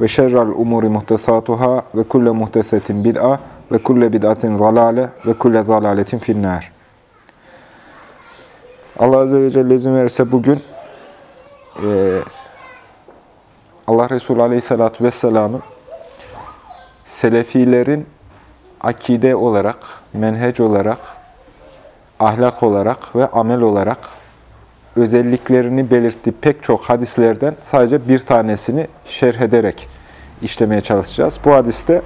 ve şerrel umuri muhtesatuhâ ve kulle muhtesetin bid'a ve kulle bid'atin zalale ve kulle zalaletin finnâr. Allah Azze ve Celle izin verirse bugün e, Allah Resulü Aleyhisselatü Vesselam'ın Selefilerin akide olarak, menhec olarak, ahlak olarak ve amel olarak özelliklerini belirttiği pek çok hadislerden sadece bir tanesini şerh ederek işlemeye çalışacağız. Bu hadiste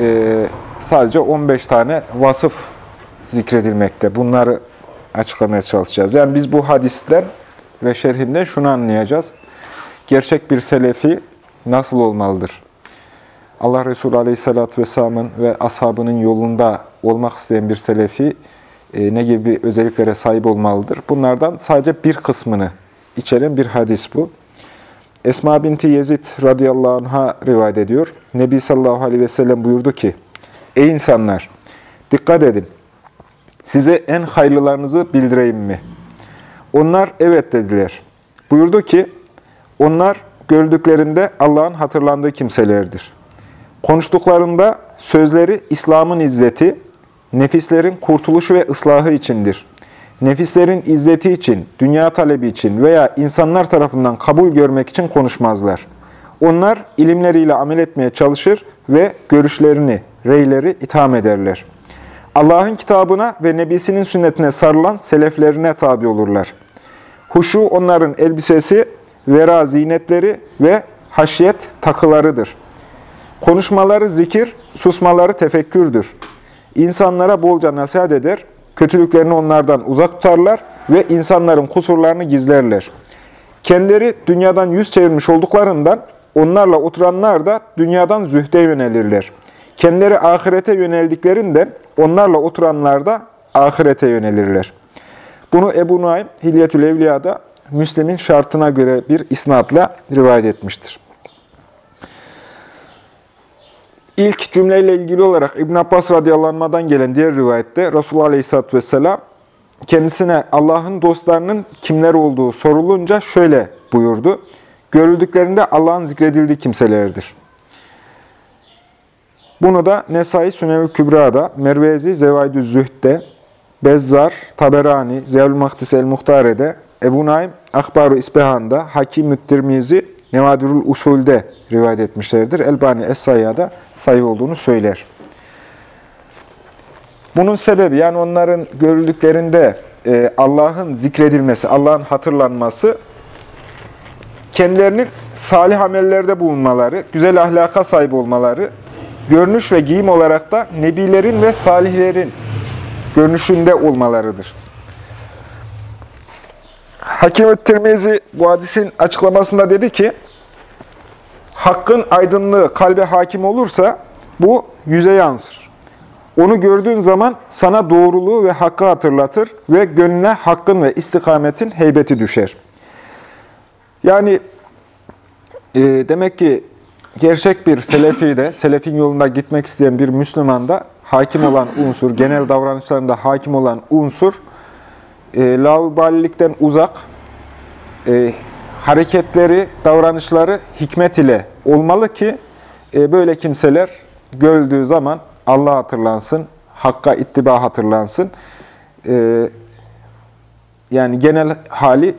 e, sadece 15 tane vasıf zikredilmekte. Bunları açıklamaya çalışacağız. Yani biz bu hadisten ve şerhinden şunu anlayacağız. Gerçek bir selefi nasıl olmalıdır? Allah Resulü Aleyhisselatü Vesselam'ın ve ashabının yolunda olmak isteyen bir selefi ne gibi özelliklere sahip olmalıdır? Bunlardan sadece bir kısmını içeren bir hadis bu. Esma binti Yezid radıyallahu anh'a rivayet ediyor. Nebi sallallahu aleyhi ve sellem buyurdu ki, Ey insanlar! Dikkat edin! Size en hayırlılarınızı bildireyim mi? Onlar evet dediler. Buyurdu ki, onlar gördüklerinde Allah'ın hatırlandığı kimselerdir. Konuştuklarında sözleri İslam'ın izzeti, nefislerin kurtuluşu ve ıslahı içindir. Nefislerin izzeti için, dünya talebi için veya insanlar tarafından kabul görmek için konuşmazlar. Onlar ilimleriyle amel etmeye çalışır ve görüşlerini, reyleri itham ederler. Allah'ın kitabına ve nebisinin sünnetine sarılan seleflerine tabi olurlar. Huşu onların elbisesi, vera zinetleri ve haşyet takılarıdır. Konuşmaları zikir, susmaları tefekkürdür. İnsanlara bolca nasihat eder, kötülüklerini onlardan uzak tutarlar ve insanların kusurlarını gizlerler. Kendileri dünyadan yüz çevirmiş olduklarından onlarla oturanlar da dünyadan zühde yönelirler. Kendileri ahirete yöneldiklerinde onlarla oturanlar da ahirete yönelirler. Bunu Ebu Nuaym Hilyetül Evliya'da Müslim'in şartına göre bir isnatla rivayet etmiştir. İlk cümleyle ilgili olarak İbn Abbas radıyallahu gelen diğer rivayette Resulullah aleyhisselatü vesselam kendisine Allah'ın dostlarının kimler olduğu sorulunca şöyle buyurdu. Görüldüklerinde Allah'ın zikredildiği kimselerdir. Bunu da Nesai Sünel Kübra'da, Mervezi Zevaidü Zühd'de, Bezzar, Taberani, Ziyalül Mahdis el-Muhtare'de, Ebu Naim, Akbaru İsbehan'da, Hakim Müttirmizi, Nevadirul Usul'de rivayet etmişlerdir. Elbani Es-Sayya'da sayı olduğunu söyler. Bunun sebebi yani onların görüldüklerinde e, Allah'ın zikredilmesi, Allah'ın hatırlanması, kendilerinin salih amellerde bulunmaları, güzel ahlaka sahip olmaları, görünüş ve giyim olarak da nebilerin ve salihlerin görünüşünde olmalarıdır. Hakim Tirmizi bu hadisin açıklamasında dedi ki, Hakkın aydınlığı kalbe hakim olursa bu yüze yansır. Onu gördüğün zaman sana doğruluğu ve hakkı hatırlatır ve gönlüne hakkın ve istikametin heybeti düşer. Yani e, demek ki gerçek bir selefi de, selefin yolunda gitmek isteyen bir Müslüman da hakim olan unsur, genel davranışlarında hakim olan unsur, e, laubalilikten uzak, e, hareketleri, davranışları hikmet ile olmalı ki e, böyle kimseler görüldüğü zaman Allah hatırlansın, Hakka ittiba hatırlansın. E, yani genel hali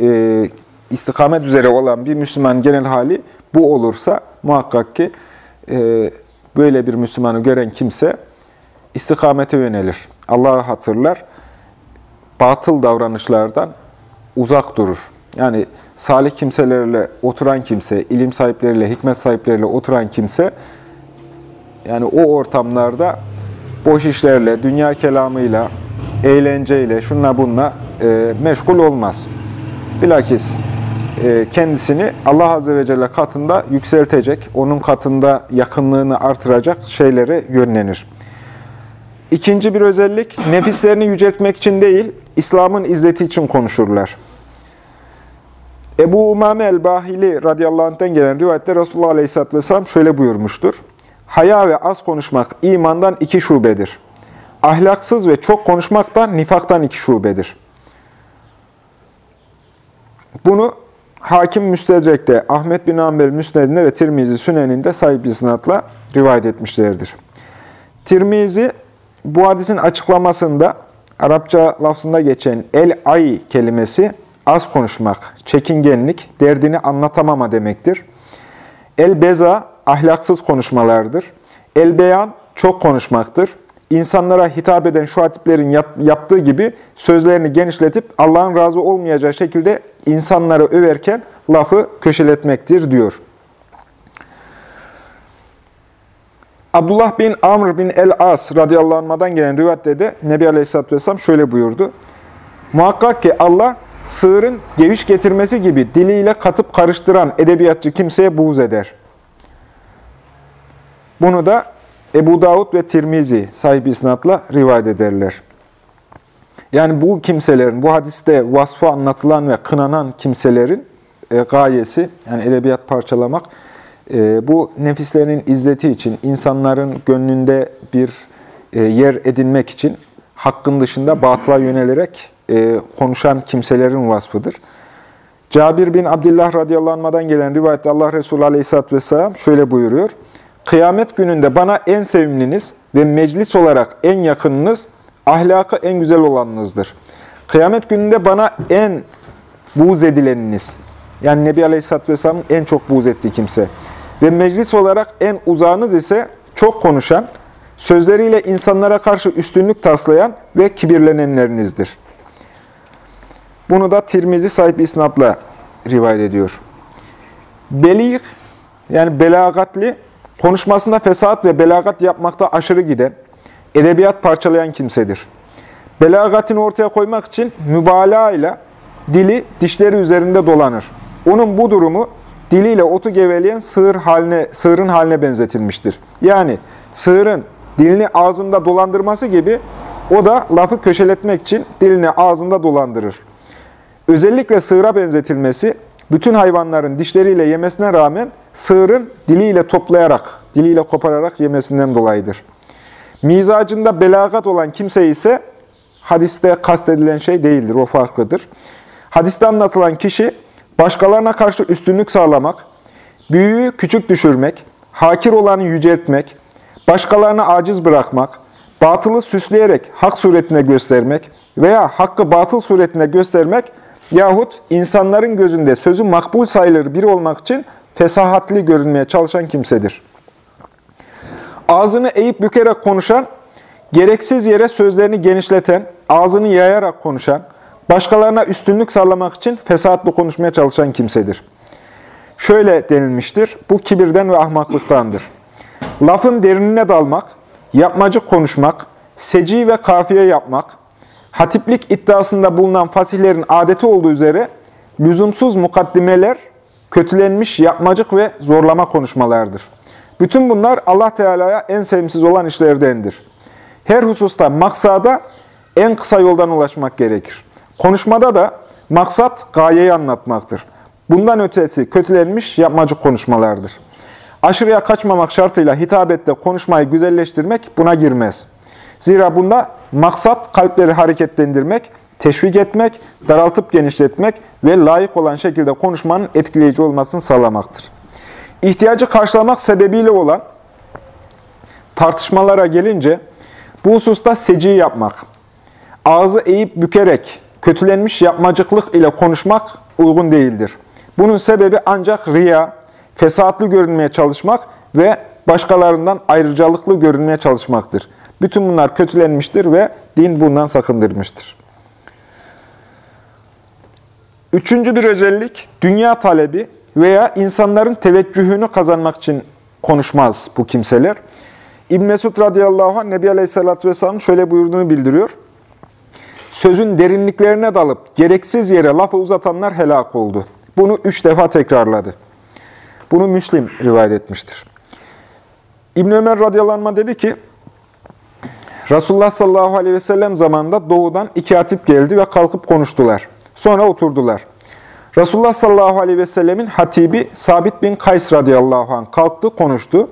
e, istikamet üzere olan bir Müslüman genel hali bu olursa muhakkak ki e, böyle bir Müslümanı gören kimse istikamete yönelir. Allah'ı hatırlar, batıl davranışlardan uzak durur. Yani salih kimselerle oturan kimse, ilim sahipleriyle, hikmet sahipleriyle oturan kimse, yani o ortamlarda boş işlerle, dünya kelamıyla, eğlenceyle, şunla bunla e, meşgul olmaz. Bilakis e, kendisini Allah Azze ve Celle katında yükseltecek, onun katında yakınlığını artıracak şeylere yönlenir. İkinci bir özellik, nefislerini yüceltmek için değil, İslam'ın izzeti için konuşurlar. Ebu Umame el-Bahili radıyallahu anh'ten gelen rivayette Resulullah aleyhisselatü vesselam şöyle buyurmuştur. Haya ve az konuşmak imandan iki şubedir. Ahlaksız ve çok konuşmak da nifaktan iki şubedir. Bunu Hakim Müstedrek'te, Ahmet bin Ambel Müsned'inde ve Tirmizi Sünen'inde sahip isnatla rivayet etmişlerdir. Tirmizi bu hadisin açıklamasında Arapça lafzında geçen el-ay kelimesi az konuşmak, çekingenlik, derdini anlatamama demektir. El-beza ahlaksız konuşmalardır. El-beyan çok konuşmaktır. İnsanlara hitap eden şu hatiplerin yaptığı gibi sözlerini genişletip Allah'ın razı olmayacağı şekilde insanları överken lafı köşeletmektir diyor. Abdullah bin Amr bin el-As radıyallahu anh'dan gelen rivayette de Nebi Aleyhisselatü Vesselam şöyle buyurdu. Muhakkak ki Allah sığırın geviş getirmesi gibi diliyle katıp karıştıran edebiyatçı kimseye buğz eder. Bunu da Ebu Davud ve Tirmizi sahibi isnatla rivayet ederler. Yani bu kimselerin, bu hadiste vasfı anlatılan ve kınanan kimselerin e, gayesi, yani edebiyat parçalamak, bu nefislerinin izzeti için, insanların gönlünde bir e, yer edinmek için hakkın dışında batıla yönelerek e, konuşan kimselerin vasfıdır. Cabir bin Abdullah radıyallahu gelen rivayette Allah Resulü aleyhisselatü vesselam şöyle buyuruyor. Kıyamet gününde bana en sevimliniz ve meclis olarak en yakınınız, ahlakı en güzel olanınızdır. Kıyamet gününde bana en buğz edileniniz, yani Nebi Aleyhisselatü Vesselam'ın en çok buğz ettiği kimse. Ve meclis olarak en uzağınız ise çok konuşan, sözleriyle insanlara karşı üstünlük taslayan ve kibirlenenlerinizdir. Bunu da Tirmizi sahip isnatla rivayet ediyor. Belir, yani belagatli, konuşmasında fesat ve belagat yapmakta aşırı giden, edebiyat parçalayan kimsedir. Belagatini ortaya koymak için mübalağa ile dili dişleri üzerinde dolanır. Onun bu durumu diliyle otu geveleyen sığır haline, sığırın haline benzetilmiştir. Yani sığırın dilini ağzında dolandırması gibi o da lafı köşeletmek için dilini ağzında dolandırır. Özellikle sığıra benzetilmesi, bütün hayvanların dişleriyle yemesine rağmen sığırın diliyle toplayarak, diliyle kopararak yemesinden dolayıdır. Mizacında belagat olan kimse ise hadiste kastedilen şey değildir, o farklıdır. Hadiste anlatılan kişi başkalarına karşı üstünlük sağlamak, büyüğü küçük düşürmek, hakir olanı yüceltmek, başkalarına aciz bırakmak, batılı süsleyerek hak suretine göstermek veya hakkı batıl suretine göstermek yahut insanların gözünde sözü makbul sayılır biri olmak için fesahatli görünmeye çalışan kimsedir. Ağzını eğip bükerek konuşan, gereksiz yere sözlerini genişleten, ağzını yayarak konuşan, başkalarına üstünlük sağlamak için fesatlı konuşmaya çalışan kimsedir. Şöyle denilmiştir, bu kibirden ve ahmaklıktandır. Lafın derinine dalmak, yapmacık konuşmak, seci ve kafiye yapmak, hatiplik iddiasında bulunan fasihlerin adeti olduğu üzere lüzumsuz mukaddimeler, kötülenmiş yapmacık ve zorlama konuşmalardır. Bütün bunlar Allah Teala'ya en sevimsiz olan işlerdendir. Her hususta maksada en kısa yoldan ulaşmak gerekir. Konuşmada da maksat gayeyi anlatmaktır. Bundan ötesi kötülenmiş yapmacık konuşmalardır. Aşırıya kaçmamak şartıyla hitabette konuşmayı güzelleştirmek buna girmez. Zira bunda maksat kalpleri hareketlendirmek, teşvik etmek, daraltıp genişletmek ve layık olan şekilde konuşmanın etkileyici olmasını sağlamaktır. İhtiyacı karşılamak sebebiyle olan tartışmalara gelince bu hususta seci yapmak, ağzı eğip bükerek kötülenmiş yapmacıklık ile konuşmak uygun değildir. Bunun sebebi ancak riya, fesatlı görünmeye çalışmak ve başkalarından ayrıcalıklı görünmeye çalışmaktır. Bütün bunlar kötülenmiştir ve din bundan sakındırmıştır. Üçüncü bir özellik, dünya talebi veya insanların teveccühünü kazanmak için konuşmaz bu kimseler. İbn Mesud radıyallahu anh Nebi Aleyhisselatü Vesselam şöyle buyurduğunu bildiriyor. Sözün derinliklerine dalıp gereksiz yere lafı uzatanlar helak oldu. Bunu üç defa tekrarladı. Bunu Müslim rivayet etmiştir. İbn Ömer radıyallahu dedi ki, Resulullah sallallahu aleyhi ve sellem zamanında doğudan iki hatip geldi ve kalkıp konuştular. Sonra oturdular. Resulullah sallallahu aleyhi ve sellemin hatibi Sabit bin Kays radıyallahu anh kalktı, konuştu.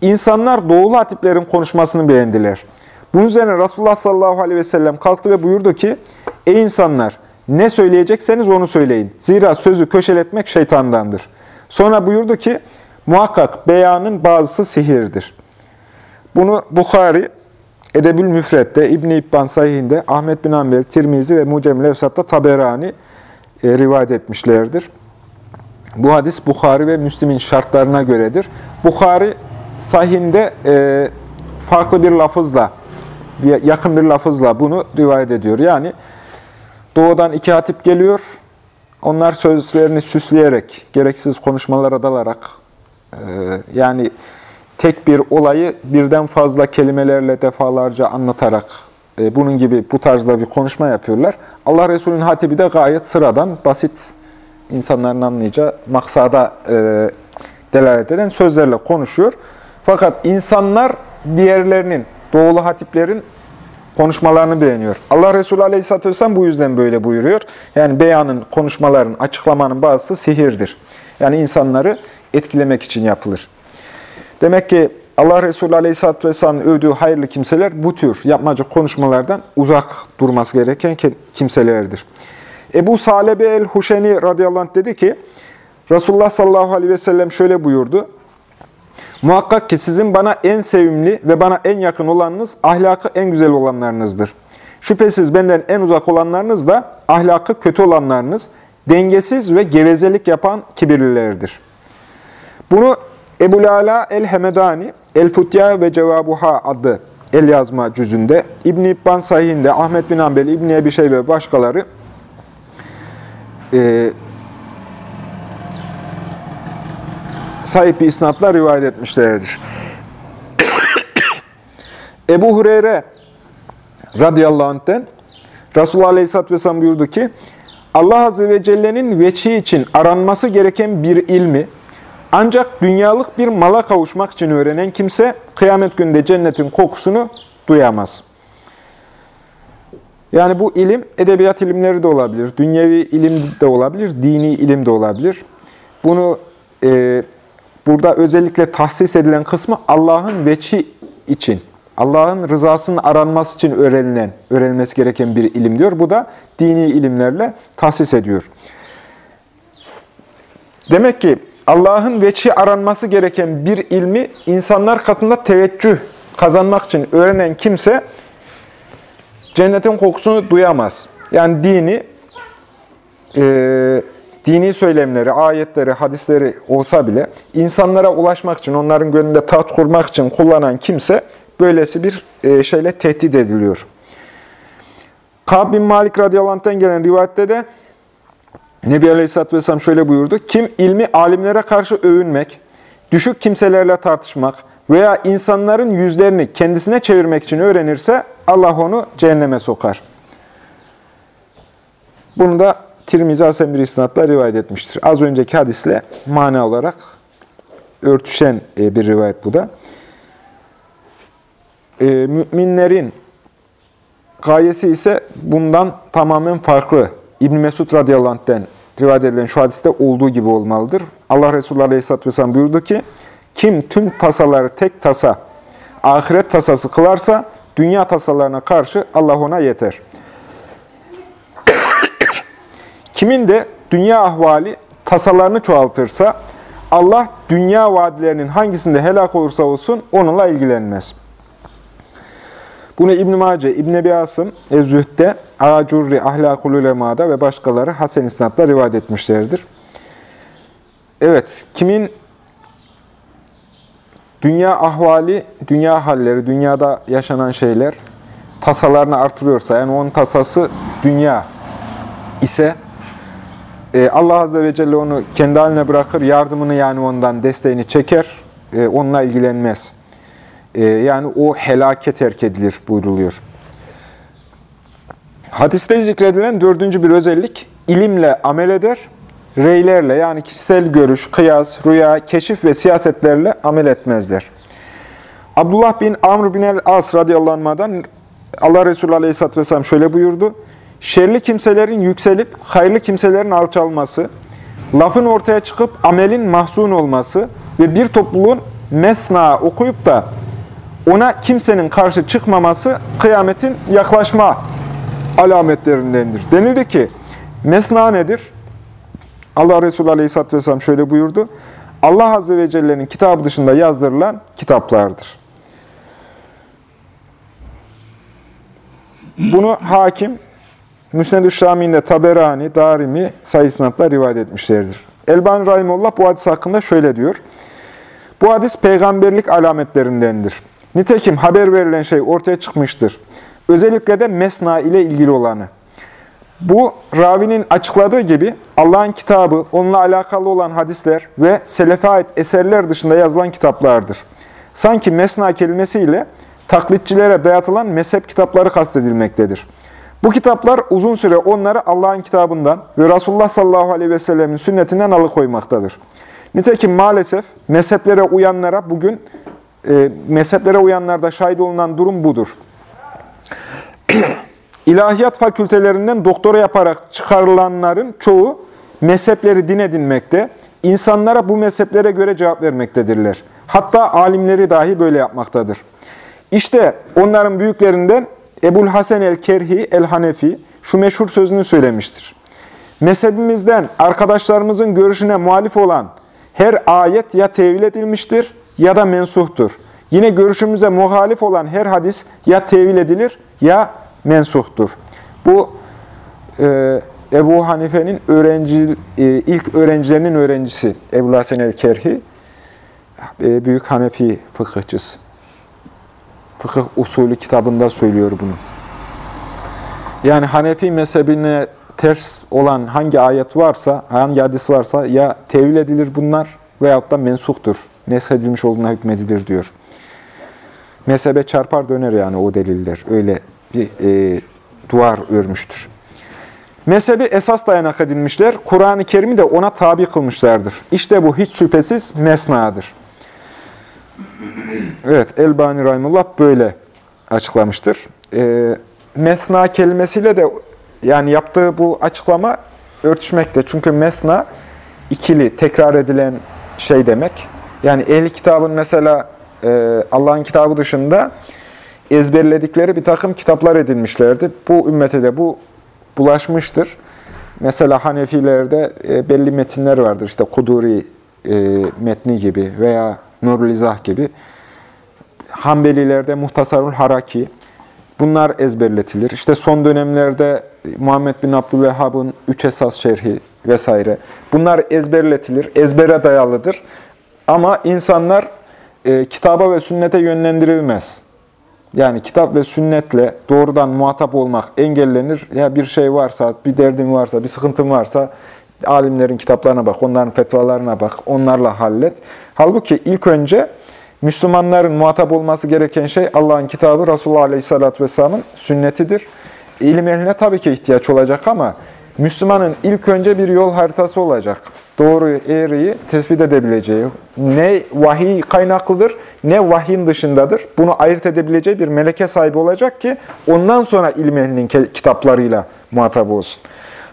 İnsanlar doğulu hatiplerin konuşmasını beğendiler. Bunun üzerine Resulullah sallallahu aleyhi ve sellem kalktı ve buyurdu ki, Ey insanlar! Ne söyleyecekseniz onu söyleyin. Zira sözü köşeletmek şeytandandır. Sonra buyurdu ki, muhakkak beyanın bazısı sihirdir. Bunu Bukhari, Edebül Müfret'te, İbn-i İbban Sahih'inde, Ahmet bin Amber, Tirmizi ve Mucem Levsat'ta Taberani e, rivayet etmişlerdir. Bu hadis Bukhari ve Müslim'in şartlarına göredir. Bukhari Sahih'inde e, farklı bir lafızla, yakın bir lafızla bunu rivayet ediyor. Yani doğudan iki hatip geliyor, onlar sözlerini süsleyerek, gereksiz konuşmalara dalarak, e, yani tek bir olayı birden fazla kelimelerle defalarca anlatarak, e, bunun gibi bu tarzda bir konuşma yapıyorlar. Allah Resulü'nün hatibi de gayet sıradan, basit, insanların anlayacağı maksada e, delalet eden sözlerle konuşuyor. Fakat insanlar diğerlerinin, doğulu hatiplerin konuşmalarını beğeniyor. Allah Resulü Aleyhisselatü Vesselam bu yüzden böyle buyuruyor. Yani beyanın, konuşmaların, açıklamanın bazısı sihirdir. Yani insanları etkilemek için yapılır. Demek ki Allah Resulü Aleyhisselatü Vesselam'ın övdüğü hayırlı kimseler bu tür yapmacık konuşmalardan uzak durması gereken kimselerdir. Ebu Salebe el-Huşeni radıyallahu anh dedi ki, Resulullah sallallahu aleyhi ve sellem şöyle buyurdu. Muhakkak ki sizin bana en sevimli ve bana en yakın olanınız ahlakı en güzel olanlarınızdır. Şüphesiz benden en uzak olanlarınız da ahlakı kötü olanlarınız, dengesiz ve gevezelik yapan kibirlilerdir. Bunu Ebu Lala el-Hemedani, El-Futya ve Cevabuha adlı el yazma cüzünde, İbn-i İbban Sahih'inde, Ahmet bin Ambel, İbn-i Ebi Şeybe ve başkaları e, sahip bir isnatla rivayet etmişlerdir. Ebu Hureyre radıyallahu anh'ten Resulullah aleyhisselatü vesselam buyurdu ki, Allah azze ve celle'nin veçi için aranması gereken bir ilmi, ancak dünyalık bir mala kavuşmak için öğrenen kimse, kıyamet günde cennetin kokusunu duyamaz. Yani bu ilim, edebiyat ilimleri de olabilir, dünyevi ilim de olabilir, dini ilim de olabilir. Bunu e, Burada özellikle tahsis edilen kısmı Allah'ın veçi için, Allah'ın rızasının aranması için öğrenilen, öğrenilmesi gereken bir ilim diyor. Bu da dini ilimlerle tahsis ediyor. Demek ki Allah'ın veçi aranması gereken bir ilmi insanlar katında teveccüh kazanmak için öğrenen kimse cennetin kokusunu duyamaz. Yani dini e, dini söylemleri, ayetleri, hadisleri olsa bile insanlara ulaşmak için, onların gönlünde taht kurmak için kullanan kimse böylesi bir e, şeyle tehdit ediliyor. Kab bin Malik radıyallahu gelen rivayette de Nebi Aleyhisselatü Vesselam şöyle buyurdu. Kim ilmi alimlere karşı övünmek, düşük kimselerle tartışmak veya insanların yüzlerini kendisine çevirmek için öğrenirse Allah onu cehenneme sokar. Bunu da Tirmizi Hasen bir isnatla rivayet etmiştir. Az önceki hadisle mana olarak örtüşen e, bir rivayet bu da. E, müminlerin gayesi ise bundan tamamen farklı. İbn Mesud radıyallahu anh'ten rivayet edilen şu hadiste olduğu gibi olmalıdır. Allah Resulü aleyhisselatü vesselam buyurdu ki, kim tüm tasaları tek tasa, ahiret tasası kılarsa, dünya tasalarına karşı Allah ona yeter. Kimin de dünya ahvali tasalarını çoğaltırsa, Allah dünya vadilerinin hangisinde helak olursa olsun onunla ilgilenmez. Bunu İbn-i Mace, İbn-i Ebi Asım, Ez-Zühd'de, Acurri, Ahlakul Ulema'da ve başkaları Hasen İsnat'la rivayet etmişlerdir. Evet, kimin dünya ahvali, dünya halleri, dünyada yaşanan şeyler tasalarını artırıyorsa, yani onun tasası dünya ise Allah Azze ve Celle onu kendi haline bırakır, yardımını yani ondan desteğini çeker, e, onunla ilgilenmez. E, yani o helake terk edilir buyruluyor. Hadiste zikredilen dördüncü bir özellik, ilimle amel eder, reylerle yani kişisel görüş, kıyas, rüya, keşif ve siyasetlerle amel etmezler. Abdullah bin Amr bin el-As radıyallahu anh'dan Allah Resulü aleyhisselatü vesselam şöyle buyurdu. Şerli kimselerin yükselip hayırlı kimselerin alçalması, lafın ortaya çıkıp amelin mahzun olması ve bir topluluğun mesna okuyup da ona kimsenin karşı çıkmaması kıyametin yaklaşma alametlerindendir. Denildi ki, mesna nedir? Allah Resulü Aleyhisselatü Vesselam şöyle buyurdu. Allah Azze ve Celle'nin kitabı dışında yazdırılan kitaplardır. Bunu hakim, Müsned-ü Şami'nde Taberani, Darimi sayısınatla rivayet etmişlerdir. Elbani Rahimullah bu hadis hakkında şöyle diyor. Bu hadis peygamberlik alametlerindendir. Nitekim haber verilen şey ortaya çıkmıştır. Özellikle de mesna ile ilgili olanı. Bu ravinin açıkladığı gibi Allah'ın kitabı, onunla alakalı olan hadisler ve selefe ait eserler dışında yazılan kitaplardır. Sanki mesna kelimesiyle taklitçilere dayatılan mezhep kitapları kastedilmektedir. Bu kitaplar uzun süre onları Allah'ın kitabından ve Resulullah sallallahu aleyhi ve sellemin sünnetinden alıkoymaktadır. Nitekim maalesef mezheplere uyanlara bugün, e, mezheplere uyanlarda şahit olunan durum budur. İlahiyat fakültelerinden doktora yaparak çıkarılanların çoğu mezhepleri din edinmekte, insanlara bu mezheplere göre cevap vermektedirler. Hatta alimleri dahi böyle yapmaktadır. İşte onların büyüklerinden Ebul Hasan el-Kerhi el-Hanefi şu meşhur sözünü söylemiştir. Mezhebimizden arkadaşlarımızın görüşüne muhalif olan her ayet ya tevil edilmiştir ya da mensuhtur. Yine görüşümüze muhalif olan her hadis ya tevil edilir ya mensuhtur. Bu e, Ebu Hanife'nin öğrenci, e, ilk öğrencilerinin öğrencisi Ebu Hasan el-Kerhi, e, büyük Hanefi fıkıhçısı. Fıkıh usulü kitabında söylüyor bunu. Yani Hanefi mezhebine ters olan hangi ayet varsa, hangi hadis varsa ya tevil edilir bunlar veyahut da mensuhtur. Neshedilmiş olduğuna hükmedilir diyor. Mezhebe çarpar döner yani o deliller. Öyle bir e, duvar örmüştür. Mezhebi esas dayanak edilmişler. Kur'an-ı Kerim'i de ona tabi kılmışlardır. İşte bu hiç şüphesiz mesnadır. Evet, Elbani Rahimullah böyle açıklamıştır. E, mesna kelimesiyle de yani yaptığı bu açıklama örtüşmekte. Çünkü mesna ikili, tekrar edilen şey demek. Yani ehli kitabın mesela e, Allah'ın kitabı dışında ezberledikleri bir takım kitaplar edinmişlerdi. Bu ümmete de bu bulaşmıştır. Mesela Hanefilerde e, belli metinler vardır. İşte Kuduri e, metni gibi veya Nurul İzah gibi. Hanbelilerde Muhtasarul Haraki. Bunlar ezberletilir. İşte son dönemlerde Muhammed bin Abdülvehhab'ın üç esas şerhi vesaire. Bunlar ezberletilir, ezbere dayalıdır. Ama insanlar e, kitaba ve sünnete yönlendirilmez. Yani kitap ve sünnetle doğrudan muhatap olmak engellenir. Ya bir şey varsa, bir derdin varsa, bir sıkıntın varsa alimlerin kitaplarına bak, onların fetvalarına bak, onlarla hallet. Halbuki ilk önce Müslümanların muhatap olması gereken şey Allah'ın kitabı, Resulullah Aleyhisselatü Vesselam'ın sünnetidir. İlim ehline tabii ki ihtiyaç olacak ama Müslümanın ilk önce bir yol haritası olacak. Doğruyu, eğriyi tespit edebileceği, ne vahiy kaynaklıdır, ne vahyin dışındadır. Bunu ayırt edebileceği bir meleke sahibi olacak ki ondan sonra ilim ehlinin kitaplarıyla muhatap olsun.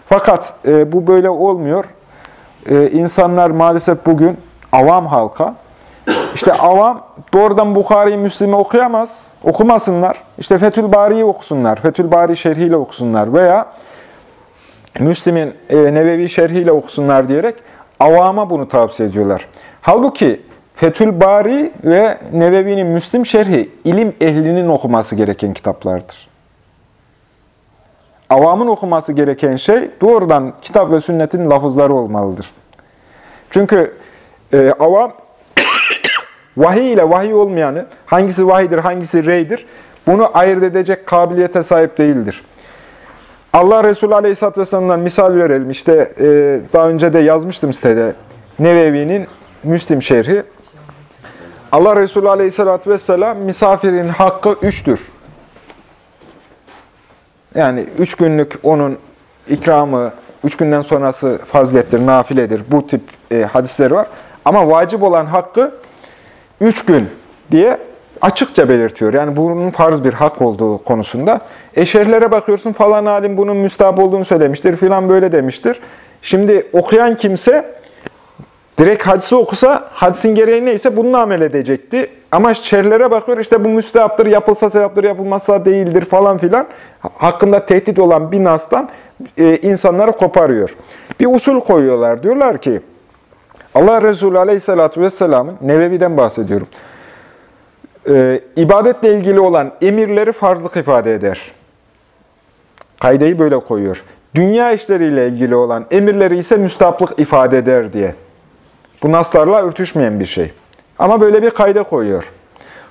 Fakat e, bu böyle olmuyor. E, insanlar maalesef bugün avam halka, işte avam doğrudan Bukhari'yi, Müslim'i okuyamaz, okumasınlar. İşte Fethül Bari'yi okusunlar, Fethül Bari şerhiyle okusunlar veya Müslim'in e, Nevevi şerhiyle okusunlar diyerek avama bunu tavsiye ediyorlar. Halbuki Fethül Bari ve Nevevi'nin Müslim şerhi ilim ehlinin okuması gereken kitaplardır. Avamın okuması gereken şey doğrudan kitap ve sünnetin lafızları olmalıdır. Çünkü e, avam vahiy ile vahiy olmayanı, hangisi vahiydir, hangisi reydir, bunu ayırt edecek kabiliyete sahip değildir. Allah Resulü Aleyhisselatü Vesselam'dan misal verelim. İşte e, daha önce de yazmıştım sitede. Nevevi'nin Müslim şerhi. Allah Resulü Aleyhisselatü Vesselam misafirin hakkı üçtür. Yani üç günlük onun ikramı, üç günden sonrası fazilettir, nafiledir. Bu tip e, hadisleri var. Ama vacip olan hakkı üç gün diye açıkça belirtiyor. Yani bunun farz bir hak olduğu konusunda. Eşerlere bakıyorsun falan alim bunun müstahap olduğunu söylemiştir filan böyle demiştir. Şimdi okuyan kimse direkt hadisi okusa hadisin gereği neyse bununla amel edecekti. Ama şerhlere bakıyor işte bu müstehaptır, yapılsa sevaptır, yapılmazsa değildir falan filan. Hakkında tehdit olan bir nastan e, insanları koparıyor. Bir usul koyuyorlar. Diyorlar ki Allah Resulü Aleyhisselatü Vesselam'ın Nevevi'den bahsediyorum. E, ibadetle ilgili olan emirleri farzlık ifade eder. Kaydeyi böyle koyuyor. Dünya işleriyle ilgili olan emirleri ise müstahaplık ifade eder diye. Bu naslarla örtüşmeyen bir şey. Ama böyle bir kayda koyuyor.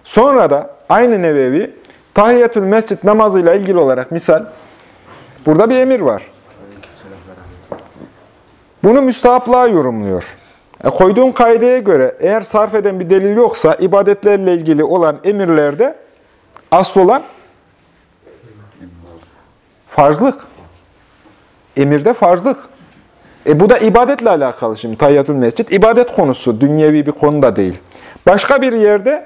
Sonra da aynı Nevevi tahiyyatül mescid namazıyla ilgili olarak misal burada bir emir var. Bunu müstahaplığa yorumluyor. E, koyduğun kaideye göre eğer sarf eden bir delil yoksa ibadetlerle ilgili olan emirlerde asıl olan farzlık. Emirde farzlık. E bu da ibadetle alakalı şimdi. Tayyatül mescid ibadet konusu. Dünyevi bir konu da değil. Başka bir yerde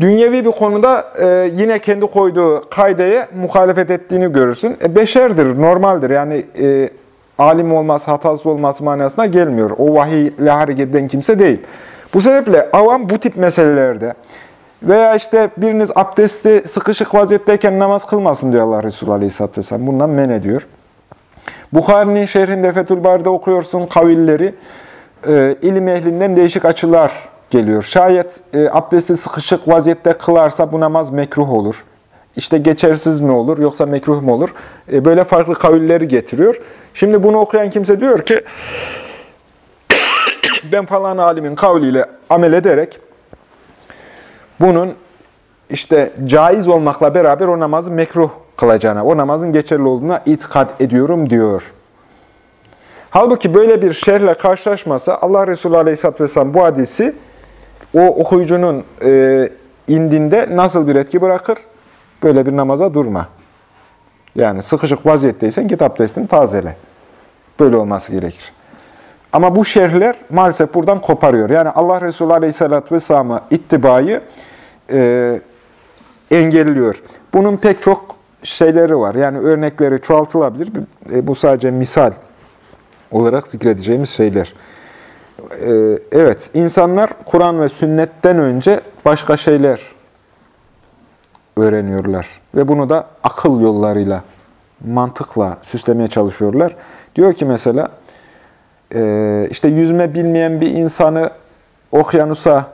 dünyevi bir konuda e, yine kendi koyduğu kaideye muhalefet ettiğini görürsün. E, beşerdir, normaldir. Yani e, alim olmaz, hatası olmaz manasına gelmiyor. O vahiyle hareket eden kimse değil. Bu sebeple avam bu tip meselelerde veya işte biriniz abdesti sıkışık vaziyetteyken namaz kılmasın diyor Allah Resulü Aleyhisselatü Vesselam. Bundan men ediyor. Bukhari'nin şehrinde Fethül okuyorsun kavilleri. E, ilim ehlinden değişik açılar geliyor. Şayet e, abdesti sıkışık vaziyette kılarsa bu namaz mekruh olur. İşte geçersiz mi olur yoksa mekruh mu olur? E, böyle farklı kavilleri getiriyor. Şimdi bunu okuyan kimse diyor ki ben falan alimin kavliyle amel ederek bunun işte caiz olmakla beraber o namazı mekruh kılacağına, o namazın geçerli olduğuna itikad ediyorum diyor. Halbuki böyle bir şerhle karşılaşmasa Allah Resulü Aleyhisselatü Vesselam bu hadisi o okuyucunun e, indinde nasıl bir etki bırakır? Böyle bir namaza durma. Yani sıkışık vaziyetteysen git abdestini tazele. Böyle olması gerekir. Ama bu şerhler maalesef buradan koparıyor. Yani Allah Resulü Aleyhisselatü Vesselam'a ittibayı e, engelliyor. Bunun pek çok şeyleri var. Yani örnekleri çoğaltılabilir. E, bu sadece misal olarak zikredeceğimiz şeyler. E, evet, insanlar Kur'an ve sünnetten önce başka şeyler öğreniyorlar. Ve bunu da akıl yollarıyla, mantıkla süslemeye çalışıyorlar. Diyor ki mesela, e, işte yüzme bilmeyen bir insanı okyanusa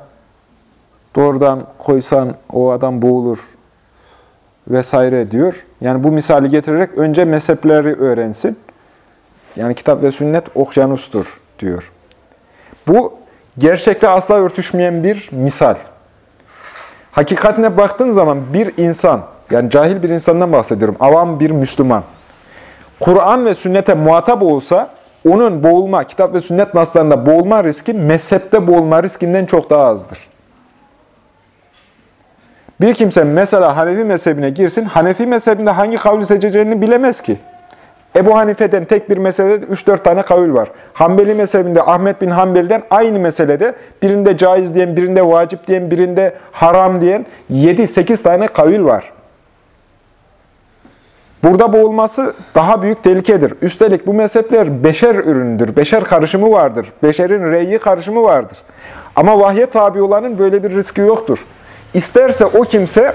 doğrudan koysan o adam boğulur vesaire diyor. Yani bu misali getirerek önce mezhepleri öğrensin. Yani kitap ve sünnet okyanustur diyor. Bu gerçekle asla örtüşmeyen bir misal. Hakikatine baktığın zaman bir insan, yani cahil bir insandan bahsediyorum, avam bir Müslüman. Kur'an ve sünnete muhatap olsa, onun boğulma, kitap ve sünnet naslarında boğulma riski, mezhepte boğulma riskinden çok daha azdır. Bir kimse mesela Hanefi mezhebine girsin, Hanefi mezhebinde hangi kavli seçeceğini bilemez ki. Ebu Hanife'den tek bir meselede 3-4 tane kavil var. Hanbeli mezhebinde Ahmet bin Hanbeli'den aynı meselede birinde caiz diyen, birinde vacip diyen, birinde haram diyen 7-8 tane kavil var. Burada boğulması daha büyük tehlikedir. Üstelik bu mezhepler beşer ürünüdür. Beşer karışımı vardır. Beşerin reyi karışımı vardır. Ama vahye tabi olanın böyle bir riski yoktur. İsterse o kimse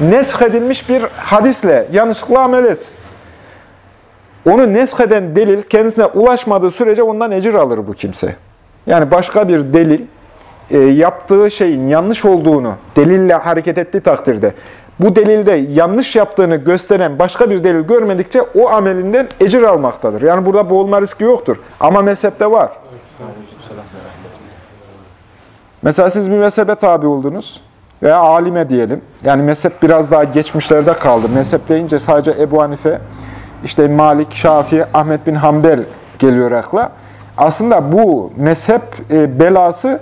nesk edilmiş bir hadisle yanlışlıkla amel etsin. Onu nesk eden delil kendisine ulaşmadığı sürece ondan ecir alır bu kimse. Yani başka bir delil e, yaptığı şeyin yanlış olduğunu delille hareket ettiği takdirde bu delilde yanlış yaptığını gösteren başka bir delil görmedikçe o amelinden ecir almaktadır. Yani burada boğulma riski yoktur. Ama mezhepte var. Mesela siz bir mezhebe tabi oldunuz veya alime diyelim. Yani mezhep biraz daha geçmişlerde kaldı. Mezhep deyince sadece Ebu Hanife, işte Malik, Şafii, Ahmet bin Hanbel geliyor akla. Aslında bu mezhep e, belası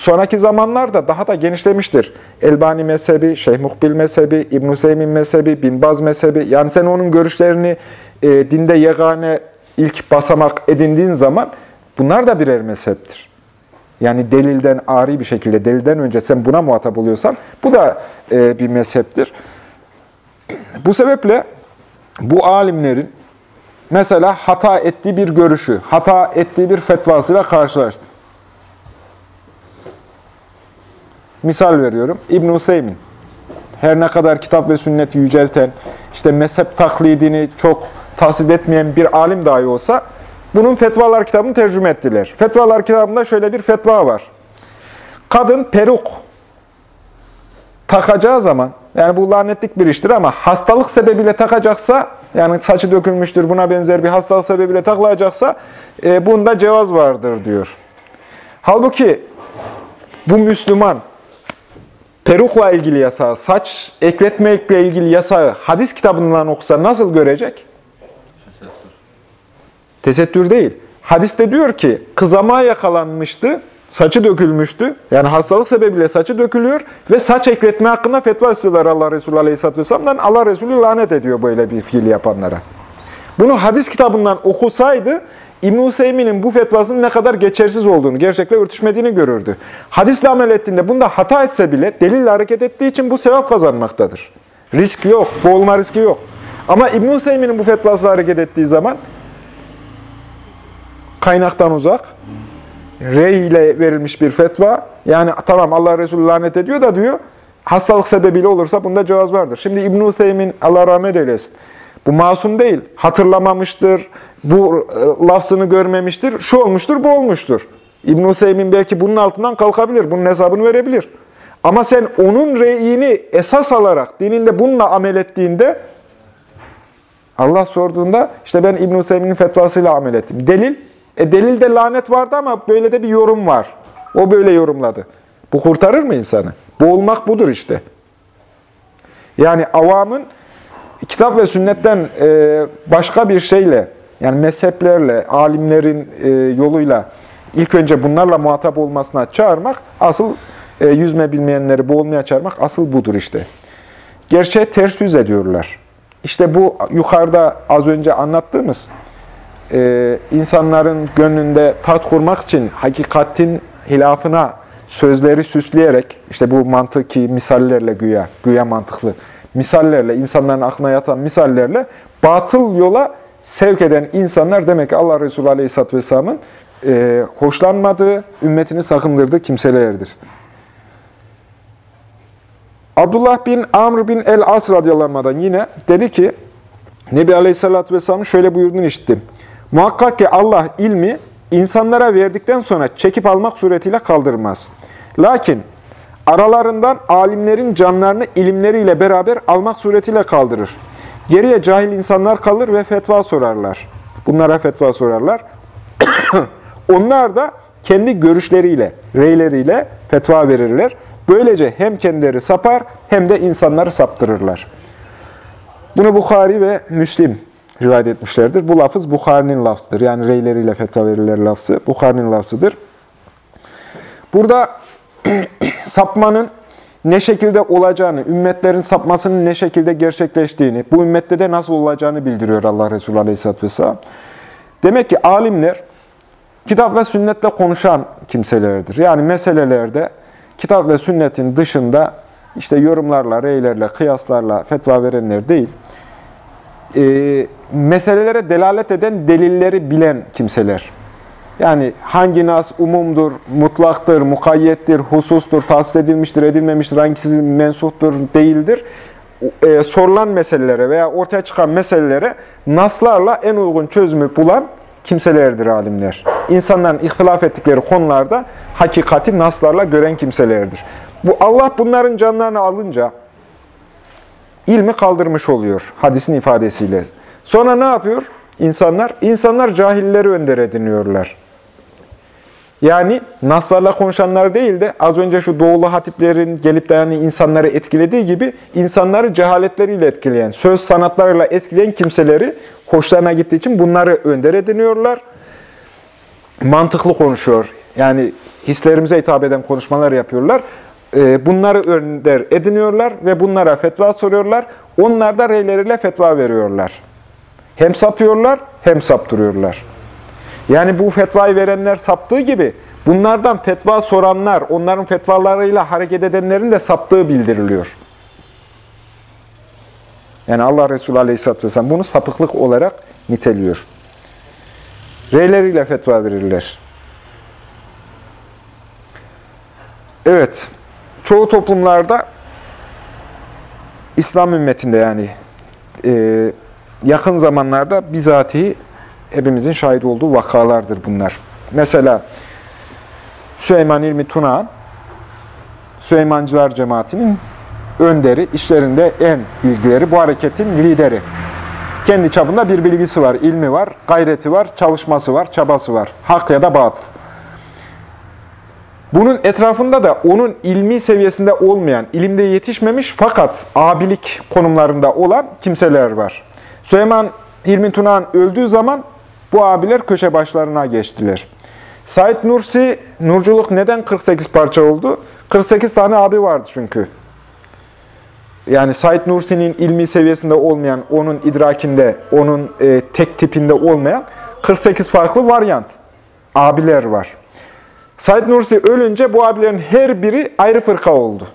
sonraki zamanlarda daha da genişlemiştir. Elbani mezhebi, Şeyh Muhbil mezhebi, İbn-i Seymin mezhebi, Bin Baz mezhebi. Yani sen onun görüşlerini e, dinde yegane ilk basamak edindiğin zaman bunlar da birer mezheptir. Yani delilden ari bir şekilde, delilden önce sen buna muhatap oluyorsan bu da e, bir mezheptir. Bu sebeple bu alimlerin mesela hata ettiği bir görüşü, hata ettiği bir fetvasıyla karşılaştı. Misal veriyorum. İbn-i Hüseyin, her ne kadar kitap ve sünneti yücelten, işte mezhep taklidini çok tasvip etmeyen bir alim dahi olsa, bunun fetvalar kitabını tercüme ettiler. Fetvalar kitabında şöyle bir fetva var. Kadın peruk takacağı zaman, yani bu lanetlik bir iştir ama hastalık sebebiyle takacaksa, yani saçı dökülmüştür, buna benzer bir hastalık sebebiyle takılacaksa, e, bunda cevaz vardır diyor. Halbuki bu Müslüman, perukla ilgili yasağı, saç ekletmekle ilgili yasağı hadis kitabından okusa nasıl görecek? Tesettür değil. Hadiste diyor ki kızama yakalanmıştı, saçı dökülmüştü. Yani hastalık sebebiyle saçı dökülüyor ve saç ekletme hakkında fetva istiyorlar Allah Resulü Aleyhisselatü Vesselam'dan. Allah Resulü lanet ediyor böyle bir fiil yapanlara. Bunu hadis kitabından okusaydı İbn-i bu fetvasının ne kadar geçersiz olduğunu, gerçekle örtüşmediğini görürdü. Hadisle amel ettiğinde bunda hata etse bile delille hareket ettiği için bu sevap kazanmaktadır. Risk yok, boğulma riski yok. Ama İbn-i bu fetvası hareket ettiği zaman kaynaktan uzak, rey ile verilmiş bir fetva. Yani tamam Allah Resulü lanet ediyor da diyor, hastalık sebebiyle olursa bunda cevaz vardır. Şimdi İbn-i Hüseyin Allah rahmet eylesin. Bu masum değil, hatırlamamıştır, bu e, lafzını görmemiştir, şu olmuştur, bu olmuştur. İbn-i Hüseyin belki bunun altından kalkabilir, bunun hesabını verebilir. Ama sen onun reyini esas alarak dininde bununla amel ettiğinde Allah sorduğunda işte ben İbn-i fetvasıyla amel ettim. Delil, e delilde lanet vardı ama böyle de bir yorum var. O böyle yorumladı. Bu kurtarır mı insanı? Boğulmak budur işte. Yani avamın kitap ve sünnetten e, başka bir şeyle, yani mezheplerle, alimlerin e, yoluyla ilk önce bunlarla muhatap olmasına çağırmak, asıl e, yüzme bilmeyenleri boğulmaya çağırmak asıl budur işte. Gerçeğe ters yüz ediyorlar. İşte bu yukarıda az önce anlattığımız insanların gönlünde tat kurmak için hakikatin hilafına sözleri süsleyerek, işte bu mantıki misallerle güya, güya mantıklı misallerle, insanların aklına yatan misallerle batıl yola sevk eden insanlar demek ki Allah Resulü Aleyhisselatü Vesselam'ın e, hoşlanmadığı, ümmetini sakındırdığı kimselerdir. Abdullah bin Amr bin el-As radıyallahu yine dedi ki, Nebi Aleyhisselatü Vesselam'ın şöyle buyurduğunu işittim. Muhakkak ki Allah ilmi insanlara verdikten sonra çekip almak suretiyle kaldırmaz. Lakin aralarından alimlerin canlarını ilimleriyle beraber almak suretiyle kaldırır. Geriye cahil insanlar kalır ve fetva sorarlar. Bunlara fetva sorarlar. Onlar da kendi görüşleriyle, reyleriyle fetva verirler. Böylece hem kendileri sapar hem de insanları saptırırlar. Bunu Bukhari ve Müslim rivayet etmişlerdir. Bu lafız Bukhari'nin lafzıdır. Yani reyleriyle fetva verirler lafzı. Bukhari'nin lafzıdır. Burada sapmanın ne şekilde olacağını, ümmetlerin sapmasının ne şekilde gerçekleştiğini, bu ümmette de nasıl olacağını bildiriyor Allah Resulü Aleyhisselatü Vesselam. Demek ki alimler kitap ve sünnetle konuşan kimselerdir. Yani meselelerde kitap ve sünnetin dışında işte yorumlarla, reylerle, kıyaslarla fetva verenler değil, e, meselelere delalet eden delilleri bilen kimseler. Yani hangi nas umumdur, mutlaktır, mukayyettir, husustur, tahsis edilmiştir, edilmemiştir, hangisi mensuhtur, değildir. E, sorulan meselelere veya ortaya çıkan meselelere naslarla en uygun çözümü bulan kimselerdir alimler. İnsanların ihtilaf ettikleri konularda hakikati naslarla gören kimselerdir. Bu Allah bunların canlarını alınca ilmi kaldırmış oluyor hadisin ifadesiyle. Sonra ne yapıyor insanlar? İnsanlar cahilleri önder ediniyorlar. Yani naslarla konuşanlar değil de az önce şu doğulu hatiplerin gelip de yani insanları etkilediği gibi insanları cehaletleriyle etkileyen, söz sanatlarıyla etkileyen kimseleri hoşlarına gittiği için bunları önder ediniyorlar. Mantıklı konuşuyor. Yani hislerimize hitap eden konuşmalar yapıyorlar. Ee, bunları önder ediniyorlar ve bunlara fetva soruyorlar. Onlar da reyleriyle fetva veriyorlar. Hem sapıyorlar hem saptırıyorlar. Yani bu fetvayı verenler saptığı gibi bunlardan fetva soranlar, onların fetvalarıyla hareket edenlerin de saptığı bildiriliyor. Yani Allah Resulü Aleyhisselatü Vesselam bunu sapıklık olarak niteliyor. Reyleriyle fetva verirler. Evet, çoğu toplumlarda İslam ümmetinde yani e, yakın zamanlarda bizatihi hepimizin şahit olduğu vakalardır bunlar. Mesela Süleyman İlmi Tunağan, Süleymancılar cemaatinin önderi, işlerinde en bilgileri, bu hareketin lideri. Kendi çapında bir bilgisi var, ilmi var, gayreti var, çalışması var, çabası var. Hak ya da batıl. Bunun etrafında da onun ilmi seviyesinde olmayan, ilimde yetişmemiş fakat abilik konumlarında olan kimseler var. Süleyman İlmi Tunağan öldüğü zaman bu abiler köşe başlarına geçtiler. Said Nursi, Nurculuk neden 48 parça oldu? 48 tane abi vardı çünkü. Yani Said Nursi'nin ilmi seviyesinde olmayan, onun idrakinde, onun e, tek tipinde olmayan 48 farklı varyant abiler var. Said Nursi ölünce bu abilerin her biri ayrı fırka oldu.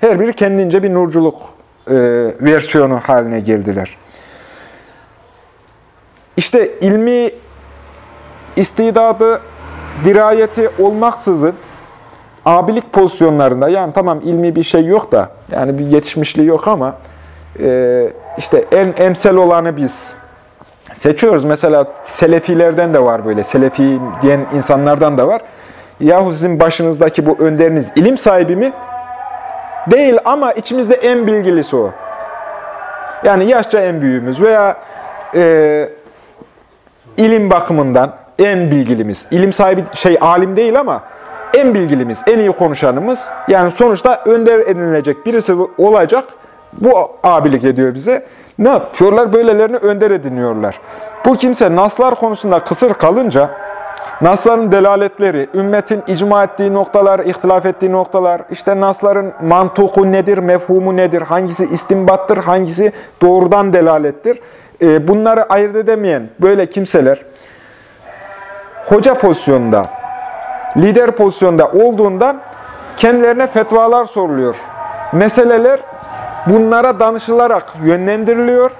Her biri kendince bir nurculuk e, versiyonu haline geldiler. İşte ilmi istidadı, dirayeti olmaksızın abilik pozisyonlarında yani tamam ilmi bir şey yok da yani bir yetişmişliği yok ama e, işte en emsel olanı biz seçiyoruz. Mesela selefilerden de var böyle. Selefi diyen insanlardan da var. Yahu sizin başınızdaki bu önderiniz ilim sahibi mi? Değil ama içimizde en bilgilisi o. Yani yaşça en büyüğümüz veya e, ilim bakımından en bilgilimiz. İlim sahibi şey alim değil ama en bilgilimiz, en iyi konuşanımız. Yani sonuçta önder edinilecek birisi olacak. Bu abilik ediyor bize. Ne yapıyorlar? Böylelerini önder ediniyorlar. Bu kimse naslar konusunda kısır kalınca, nasların delaletleri, ümmetin icma ettiği noktalar, ihtilaf ettiği noktalar, işte nasların mantuku nedir, mefhumu nedir, hangisi istimbattır, hangisi doğrudan delalettir. E, bunları ayırt edemeyen böyle kimseler, hoca pozisyonda, lider pozisyonda olduğundan kendilerine fetvalar soruluyor. Meseleler bunlara danışılarak yönlendiriliyor,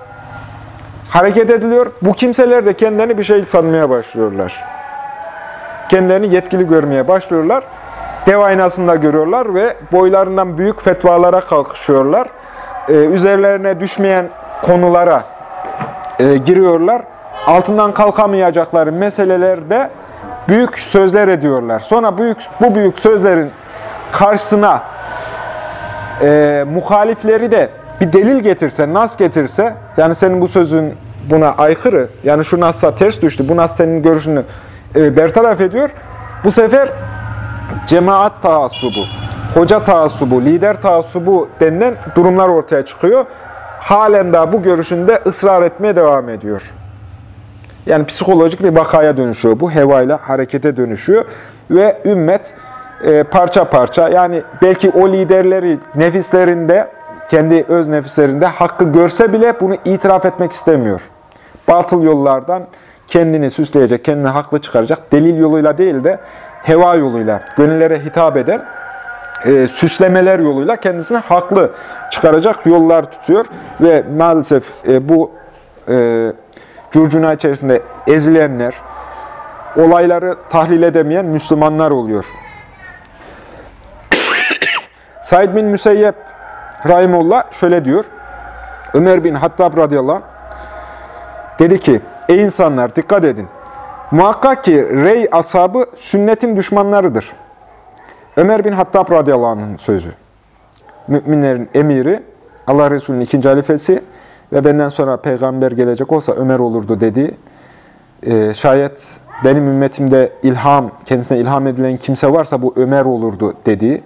hareket ediliyor. Bu kimseler de kendilerini bir şey sanmaya başlıyorlar. Kendilerini yetkili görmeye başlıyorlar. Dev aynasında görüyorlar ve boylarından büyük fetvalara kalkışıyorlar. Ee, üzerlerine düşmeyen konulara e, giriyorlar. Altından kalkamayacakları meselelerde büyük sözler ediyorlar. Sonra büyük, bu büyük sözlerin karşısına e, muhalifleri de bir delil getirse, nas getirse, yani senin bu sözün buna aykırı, yani şu nasla ters düştü, bu nas senin görüşünü e, bertaraf ediyor. Bu sefer cemaat taassubu, hoca taassubu, lider taassubu denilen durumlar ortaya çıkıyor. Halen daha bu görüşünde ısrar etmeye devam ediyor. Yani psikolojik bir vakaya dönüşüyor. Bu hevayla harekete dönüşüyor. Ve ümmet e, parça parça yani belki o liderleri nefislerinde, kendi öz nefislerinde hakkı görse bile bunu itiraf etmek istemiyor. Batıl yollardan kendini süsleyecek, kendini haklı çıkaracak delil yoluyla değil de heva yoluyla, gönüllere hitap eden e, süslemeler yoluyla kendisini haklı çıkaracak yollar tutuyor. Ve maalesef e, bu e, curcuna içerisinde ezilenler, olayları tahlil edemeyen Müslümanlar oluyor. Said bin Müseyyep Rahimullah şöyle diyor. Ömer bin Hattab radıyallahu anh dedi ki, ey insanlar dikkat edin. Muhakkak ki rey ashabı sünnetin düşmanlarıdır. Ömer bin Hattab radıyallahu anh'ın sözü. Müminlerin emiri, Allah Resulü'nün ikinci halifesi ve benden sonra peygamber gelecek olsa Ömer olurdu dedi. Ee, şayet benim ümmetimde ilham, kendisine ilham edilen kimse varsa bu Ömer olurdu dedi.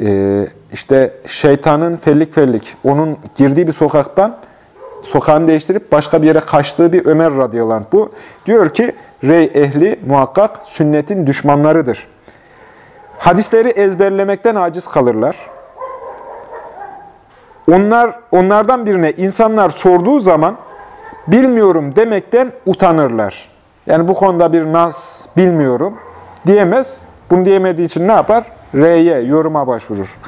Ee, işte şeytanın fellik fellik, onun girdiği bir sokaktan sokağını değiştirip başka bir yere kaçtığı bir Ömer radıyallahu bu. Diyor ki, rey ehli muhakkak sünnetin düşmanlarıdır. Hadisleri ezberlemekten aciz kalırlar. Onlar onlardan birine insanlar sorduğu zaman bilmiyorum demekten utanırlar. Yani bu konuda bir nas bilmiyorum diyemez. Bunu diyemediği için ne yapar? R'ye, yoruma başvurur.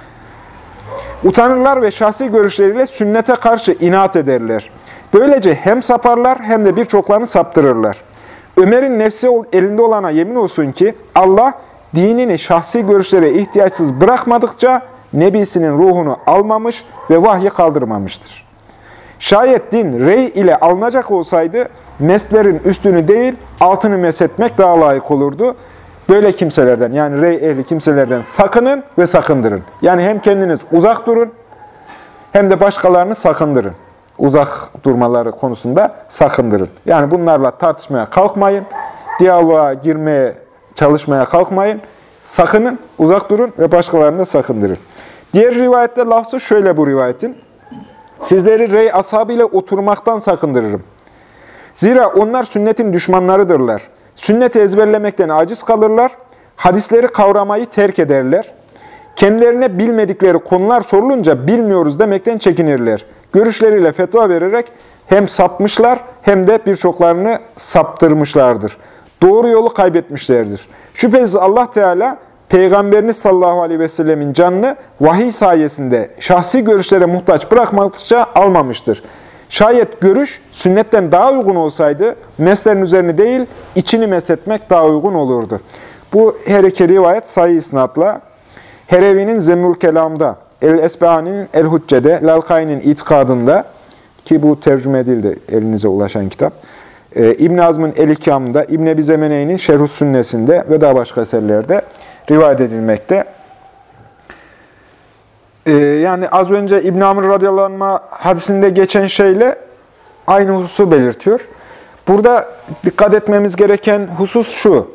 Utanırlar ve şahsi görüşleriyle sünnete karşı inat ederler. Böylece hem saparlar hem de birçoklarını saptırırlar. Ömer'in nefsi elinde olana yemin olsun ki Allah dinini şahsi görüşlere ihtiyaçsız bırakmadıkça Nebisinin ruhunu almamış ve vahyi kaldırmamıştır. Şayet din rey ile alınacak olsaydı meslerin üstünü değil altını mesetmek daha layık olurdu. Böyle kimselerden yani rey ehli kimselerden sakının ve sakındırın. Yani hem kendiniz uzak durun hem de başkalarını sakındırın. Uzak durmaları konusunda sakındırın. Yani bunlarla tartışmaya kalkmayın. Diyaloğa girmeye, çalışmaya kalkmayın. Sakının, uzak durun ve başkalarını da sakındırın. Diğer rivayette lafzı şöyle bu rivayetin. Sizleri rey ashabıyla oturmaktan sakındırırım. Zira onlar sünnetin düşmanlarıdırlar. Sünneti ezberlemekten aciz kalırlar. Hadisleri kavramayı terk ederler. Kendilerine bilmedikleri konular sorulunca bilmiyoruz demekten çekinirler. Görüşleriyle fetva vererek hem sapmışlar hem de birçoklarını saptırmışlardır. Doğru yolu kaybetmişlerdir. Şüphesiz Allah Teala Peygamberiniz sallallahu aleyhi ve sellemin canını vahiy sayesinde şahsi görüşlere muhtaç bırakmadıkça almamıştır. Şayet görüş sünnetten daha uygun olsaydı meslerin üzerine değil içini mesletmek daha uygun olurdu. Bu her iki rivayet sayı isnatla Herevi'nin Zemül Kelam'da, El-Esbahani'nin El-Hucce'de, Lalkay'ın itikadında ki bu tercüme edildi elinize ulaşan kitap. Ee, İbn Azm'ın El-İkam'da, İbn Ebi Zemene'nin Şerhus Sünnesinde ve daha başka eserlerde rivayet edilmekte. Ee, yani az önce İbn Amr radıyallahu anh hadisinde geçen şeyle aynı hususu belirtiyor. Burada dikkat etmemiz gereken husus şu.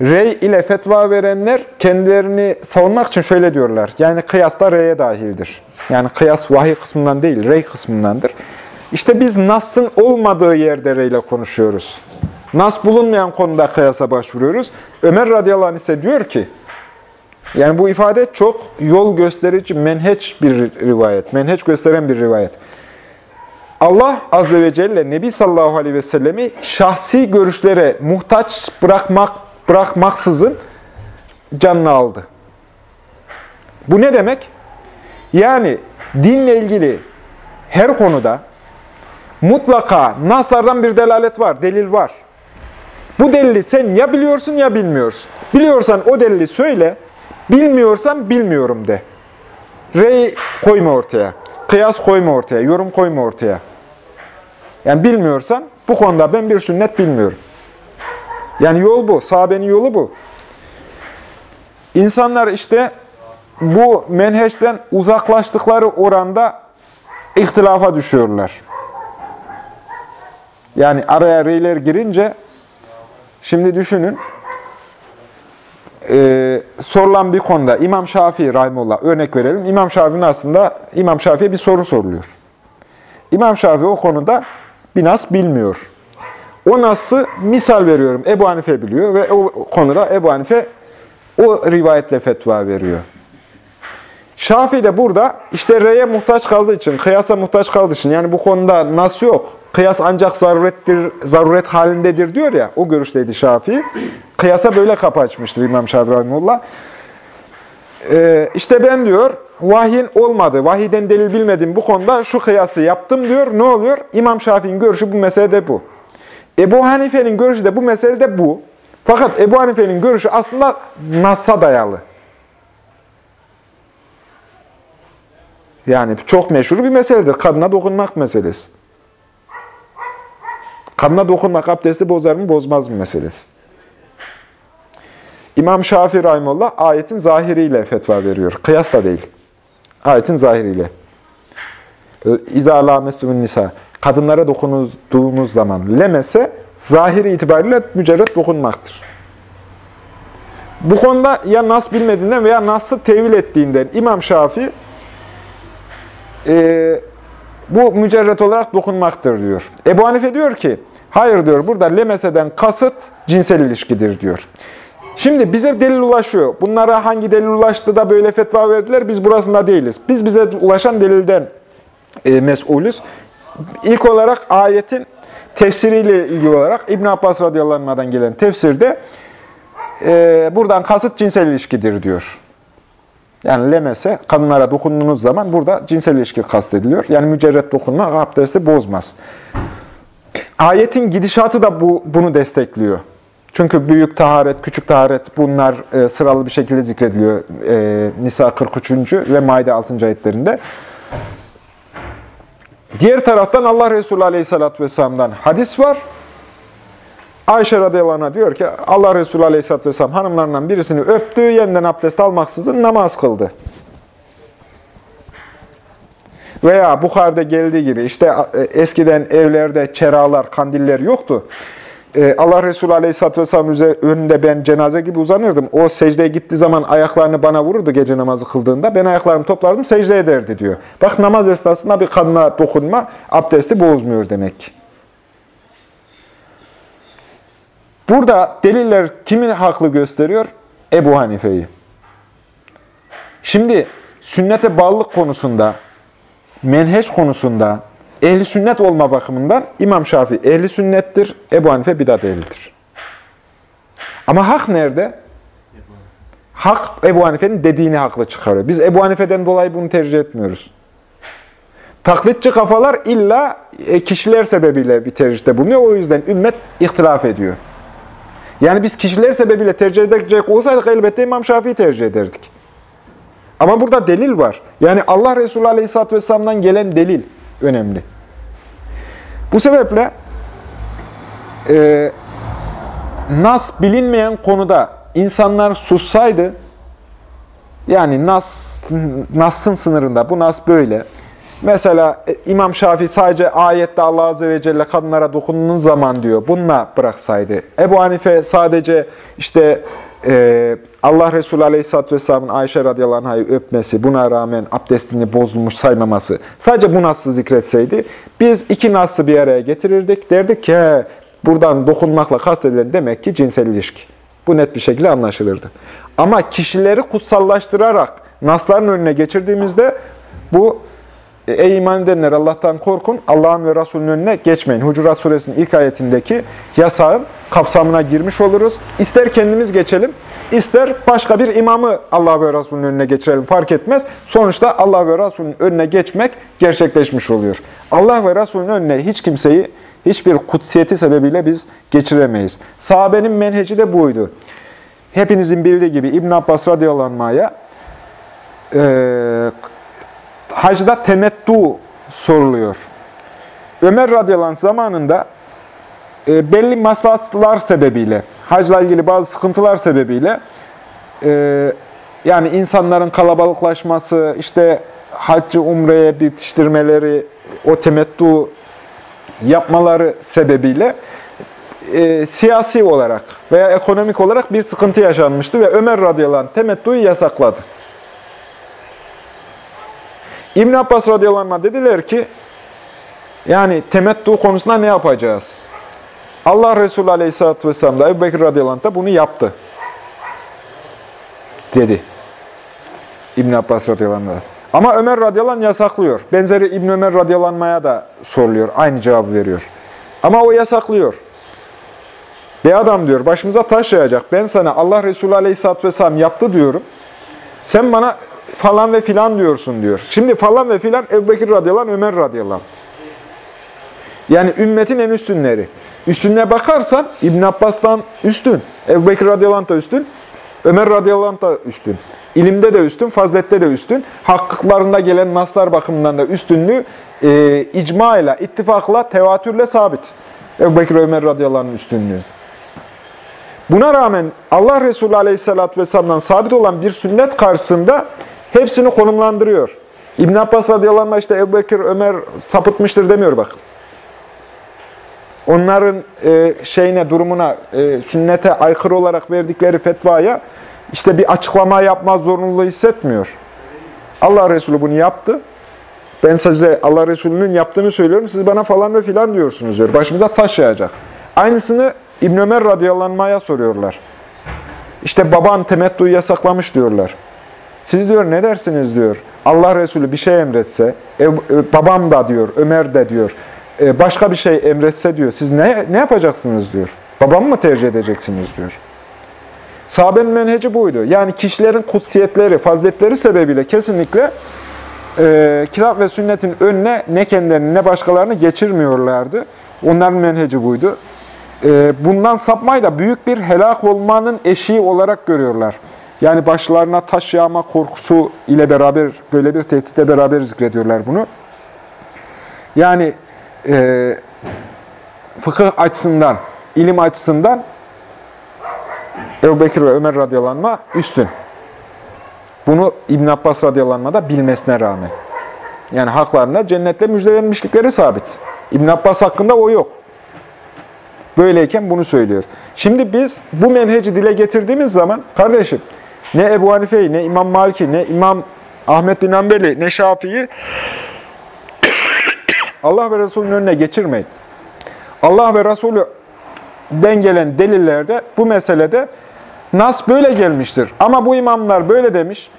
Rey ile fetva verenler kendilerini savunmak için şöyle diyorlar. Yani kıyasla reye dahildir. Yani kıyas vahiy kısmından değil, rey kısmındandır. İşte biz Nas'ın olmadığı yerde reyle konuşuyoruz. Nas bulunmayan konuda kıyasa başvuruyoruz. Ömer radıyallahu ise diyor ki, yani bu ifade çok yol gösterici, menheç bir rivayet, menheç gösteren bir rivayet. Allah Azze ve Celle Nebi sallallahu aleyhi ve sellemi şahsi görüşlere muhtaç bırakmak bırakmaksızın canını aldı. Bu ne demek? Yani dinle ilgili her konuda mutlaka naslardan bir delalet var, delil var. Bu delili sen ya biliyorsun ya bilmiyorsun. Biliyorsan o delili söyle, bilmiyorsan bilmiyorum de. Rey koyma ortaya, kıyas koyma ortaya, yorum koyma ortaya. Yani bilmiyorsan bu konuda ben bir sünnet bilmiyorum. Yani yol bu, sahabenin yolu bu. İnsanlar işte bu menheçten uzaklaştıkları oranda ihtilafa düşüyorlar. Yani araya reyler girince, şimdi düşünün, e, sorulan bir konuda İmam Şafii Rahimullah örnek verelim. İmam Şafii'nin aslında İmam Şafii'ye bir soru soruluyor. İmam Şafii o konuda bir nas bilmiyor. O nasıl misal veriyorum. Ebu Hanife biliyor ve o konuda Ebu Hanife o rivayetle fetva veriyor. Şafii de burada işte reye muhtaç kaldığı için, kıyasa muhtaç kaldığı için yani bu konuda nas yok. Kıyas ancak zarurettir, zaruret halindedir diyor ya, o görüşteydi Şafii. Kıyasa böyle kapı açmıştır İmam Şafii Rahimullah. Ee, işte ben diyor, vahyin olmadı, vahiden delil bilmedim bu konuda şu kıyası yaptım diyor. Ne oluyor? İmam Şafii'nin görüşü bu meselede bu. Ebu Hanife'nin görüşü de bu meselede bu. Fakat Ebu Hanife'nin görüşü aslında Nas'a dayalı. Yani çok meşhur bir meseledir. Kadına dokunmak meselesi. Kadına dokunmak abdesti bozar mı bozmaz mı meselesi. İmam Şafii Rahimullah ayetin zahiriyle fetva veriyor. Kıyas da değil. Ayetin zahiriyle. İzâ lâ nisa kadınlara dokunduğunuz zaman lemese zahiri itibariyle mücerret dokunmaktır. Bu konuda ya nas bilmediğinden veya nas'ı tevil ettiğinden İmam Şafii e, bu mücerret olarak dokunmaktır diyor. Ebu Hanife diyor ki, hayır diyor burada lemeseden kasıt cinsel ilişkidir diyor. Şimdi bize delil ulaşıyor. Bunlara hangi delil ulaştı da böyle fetva verdiler biz burasında değiliz. Biz bize ulaşan delilden e, mesulüz. ilk olarak ayetin tefsiriyle ilgili olarak İbn Abbas radıyallahu anh'dan gelen tefsirde e, buradan kasıt cinsel ilişkidir diyor. Yani lemese, kadınlara dokunduğunuz zaman burada cinsel ilişki kastediliyor. Yani mücerret dokunma abdesti bozmaz. Ayetin gidişatı da bu, bunu destekliyor. Çünkü büyük taharet, küçük taharet bunlar e, sıralı bir şekilde zikrediliyor e, Nisa 43. ve Maide 6. ayetlerinde. Diğer taraftan Allah Resulü Aleyhisselatü Vesselam'dan hadis var. Ayşe radıyallahu diyor ki Allah Resulü aleyhisselatü vesselam hanımlarından birisini öptü, yeniden abdest almaksızın namaz kıldı. Veya Bukhari'de geldiği gibi işte e, eskiden evlerde çeralar, kandiller yoktu. E, Allah Resulü Aleyhisselatü Vesselam önünde ben cenaze gibi uzanırdım. O secdeye gittiği zaman ayaklarını bana vururdu gece namazı kıldığında. Ben ayaklarımı toplardım, secde ederdi diyor. Bak namaz esnasında bir kadına dokunma abdesti bozmuyor demek. Burada deliller kimin haklı gösteriyor? Ebu Hanife'yi. Şimdi sünnete bağlılık konusunda, menheç konusunda, ehli sünnet olma bakımından İmam Şafii ehli sünnettir, Ebu Hanife bidat ehlidir. Ama hak nerede? Hak Ebu Hanife'nin dediğini haklı çıkarıyor. Biz Ebu Hanife'den dolayı bunu tercih etmiyoruz. Taklitçi kafalar illa e, kişiler sebebiyle bir tercihte bulunuyor. O yüzden ümmet ihtilaf ediyor. Yani biz kişiler sebebiyle tercih edecek olsaydık elbette İmam Şafii tercih ederdik. Ama burada delil var. Yani Allah Resulü Aleyhisselatü Vesselam'dan gelen delil önemli. Bu sebeple e, nas bilinmeyen konuda insanlar sussaydı, yani nas, nasın sınırında, bu nas böyle. Mesela e, İmam Şafii sadece ayette Allah Azze ve Celle kadınlara dokunduğun zaman diyor, bununla bıraksaydı. Ebu Hanife sadece işte e, Allah Resulü Aleyhisselatü Vesselam'ın Ayşe radıyallahu anh'ı öpmesi, buna rağmen abdestini bozulmuş saymaması, sadece bu nasıl zikretseydi, biz iki nasıl bir araya getirirdik. Derdik ki, he, buradan dokunmakla kastedilen demek ki cinsel ilişki. Bu net bir şekilde anlaşılırdı. Ama kişileri kutsallaştırarak nasların önüne geçirdiğimizde bu Ey iman edenler Allah'tan korkun, Allah'ın ve Resulünün önüne geçmeyin. Hucurat suresinin ilk ayetindeki yasağın kapsamına girmiş oluruz. İster kendimiz geçelim, ister başka bir imamı Allah ve Resulünün önüne geçirelim fark etmez. Sonuçta Allah ve Resulünün önüne geçmek gerçekleşmiş oluyor. Allah ve Resulünün önüne hiç kimseyi hiçbir kutsiyeti sebebiyle biz geçiremeyiz. Sahabenin menheci de buydu. Hepinizin bildiği gibi İbn Abbas radıyallahu anh'a hacda temettu soruluyor. Ömer radıyallahu zamanında e, belli maslahatlar sebebiyle, hacla ilgili bazı sıkıntılar sebebiyle e, yani insanların kalabalıklaşması, işte haccı umreye bitiştirmeleri, o temettu yapmaları sebebiyle e, siyasi olarak veya ekonomik olarak bir sıkıntı yaşanmıştı ve Ömer radıyallahu anh temettuyu yasakladı. İbn Abbas radıyallahu anh dediler ki, yani temettu konusunda ne yapacağız? Allah Resulü aleyhissalatü vesselam da Ebu Bekir radıyallahu anh da bunu yaptı. Dedi. İbn Abbas radıyallahu anh Ama Ömer radıyallahu anh yasaklıyor. Benzeri İbn Ömer radıyallahu da soruluyor. Aynı cevabı veriyor. Ama o yasaklıyor. Bir adam diyor başımıza taş yayacak. Ben sana Allah Resulü aleyhissalatü vesselam yaptı diyorum. Sen bana falan ve filan diyorsun diyor. Şimdi falan ve filan Ebu Bekir radıyallahu anh, Ömer radıyallahu anh. Yani ümmetin en üstünleri. Üstünlüğe bakarsan İbn Abbas'tan üstün, Ebu Bekir radıyallahu da üstün, Ömer radıyallahu da üstün. İlimde de üstün, fazlette de üstün. Hakkıklarında gelen naslar bakımından da üstünlüğü e, icma ile, ittifakla, tevatürle sabit. Ebu Bekir Ömer radıyallahu üstünlüğü. Buna rağmen Allah Resulü aleyhissalatü vesselam'dan sabit olan bir sünnet karşısında Hepsini konumlandırıyor. İbn Abbas radıyallahu anh işte Ebu Bekir, Ömer sapıtmıştır demiyor bak. Onların e, şeyine, durumuna, e, sünnete aykırı olarak verdikleri fetvaya işte bir açıklama yapma zorunluluğu hissetmiyor. Allah Resulü bunu yaptı. Ben size Allah Resulü'nün yaptığını söylüyorum. Siz bana falan ve filan diyorsunuz diyor. Başımıza taş yağacak. Aynısını İbn Ömer radıyallahu anh'a soruyorlar. İşte baban temettuyu yasaklamış diyorlar. Siz diyor ne dersiniz diyor. Allah Resulü bir şey emretse, e, babam da diyor, Ömer de diyor, e, başka bir şey emretse diyor, siz ne, ne yapacaksınız diyor. Babamı mı tercih edeceksiniz diyor. Sahabenin menheci buydu. Yani kişilerin kutsiyetleri, faziletleri sebebiyle kesinlikle e, kitap ve sünnetin önüne ne kendilerini ne başkalarını geçirmiyorlardı. Onların menheci buydu. E, bundan sapmayı da büyük bir helak olmanın eşiği olarak görüyorlar. Yani başlarına taş yağma korkusu ile beraber, böyle bir tehditle beraber zikrediyorlar bunu. Yani e, fıkıh açısından, ilim açısından Ebu Bekir ve Ömer radyalanma üstün. Bunu İbn Abbas radyalanma da bilmesine rağmen. Yani haklarında cennetle müjdelenmişlikleri sabit. İbn Abbas hakkında o yok. Böyleyken bunu söylüyor. Şimdi biz bu menheci dile getirdiğimiz zaman kardeşim ne Ebu Hanife'yi, ne İmam Malik'i, ne İmam Ahmet bin Ambeli, ne Şafii'yi Allah ve Resulünün önüne geçirmeyin. Allah ve Resulü'den gelen delillerde bu meselede Nas böyle gelmiştir. Ama bu imamlar böyle demiş.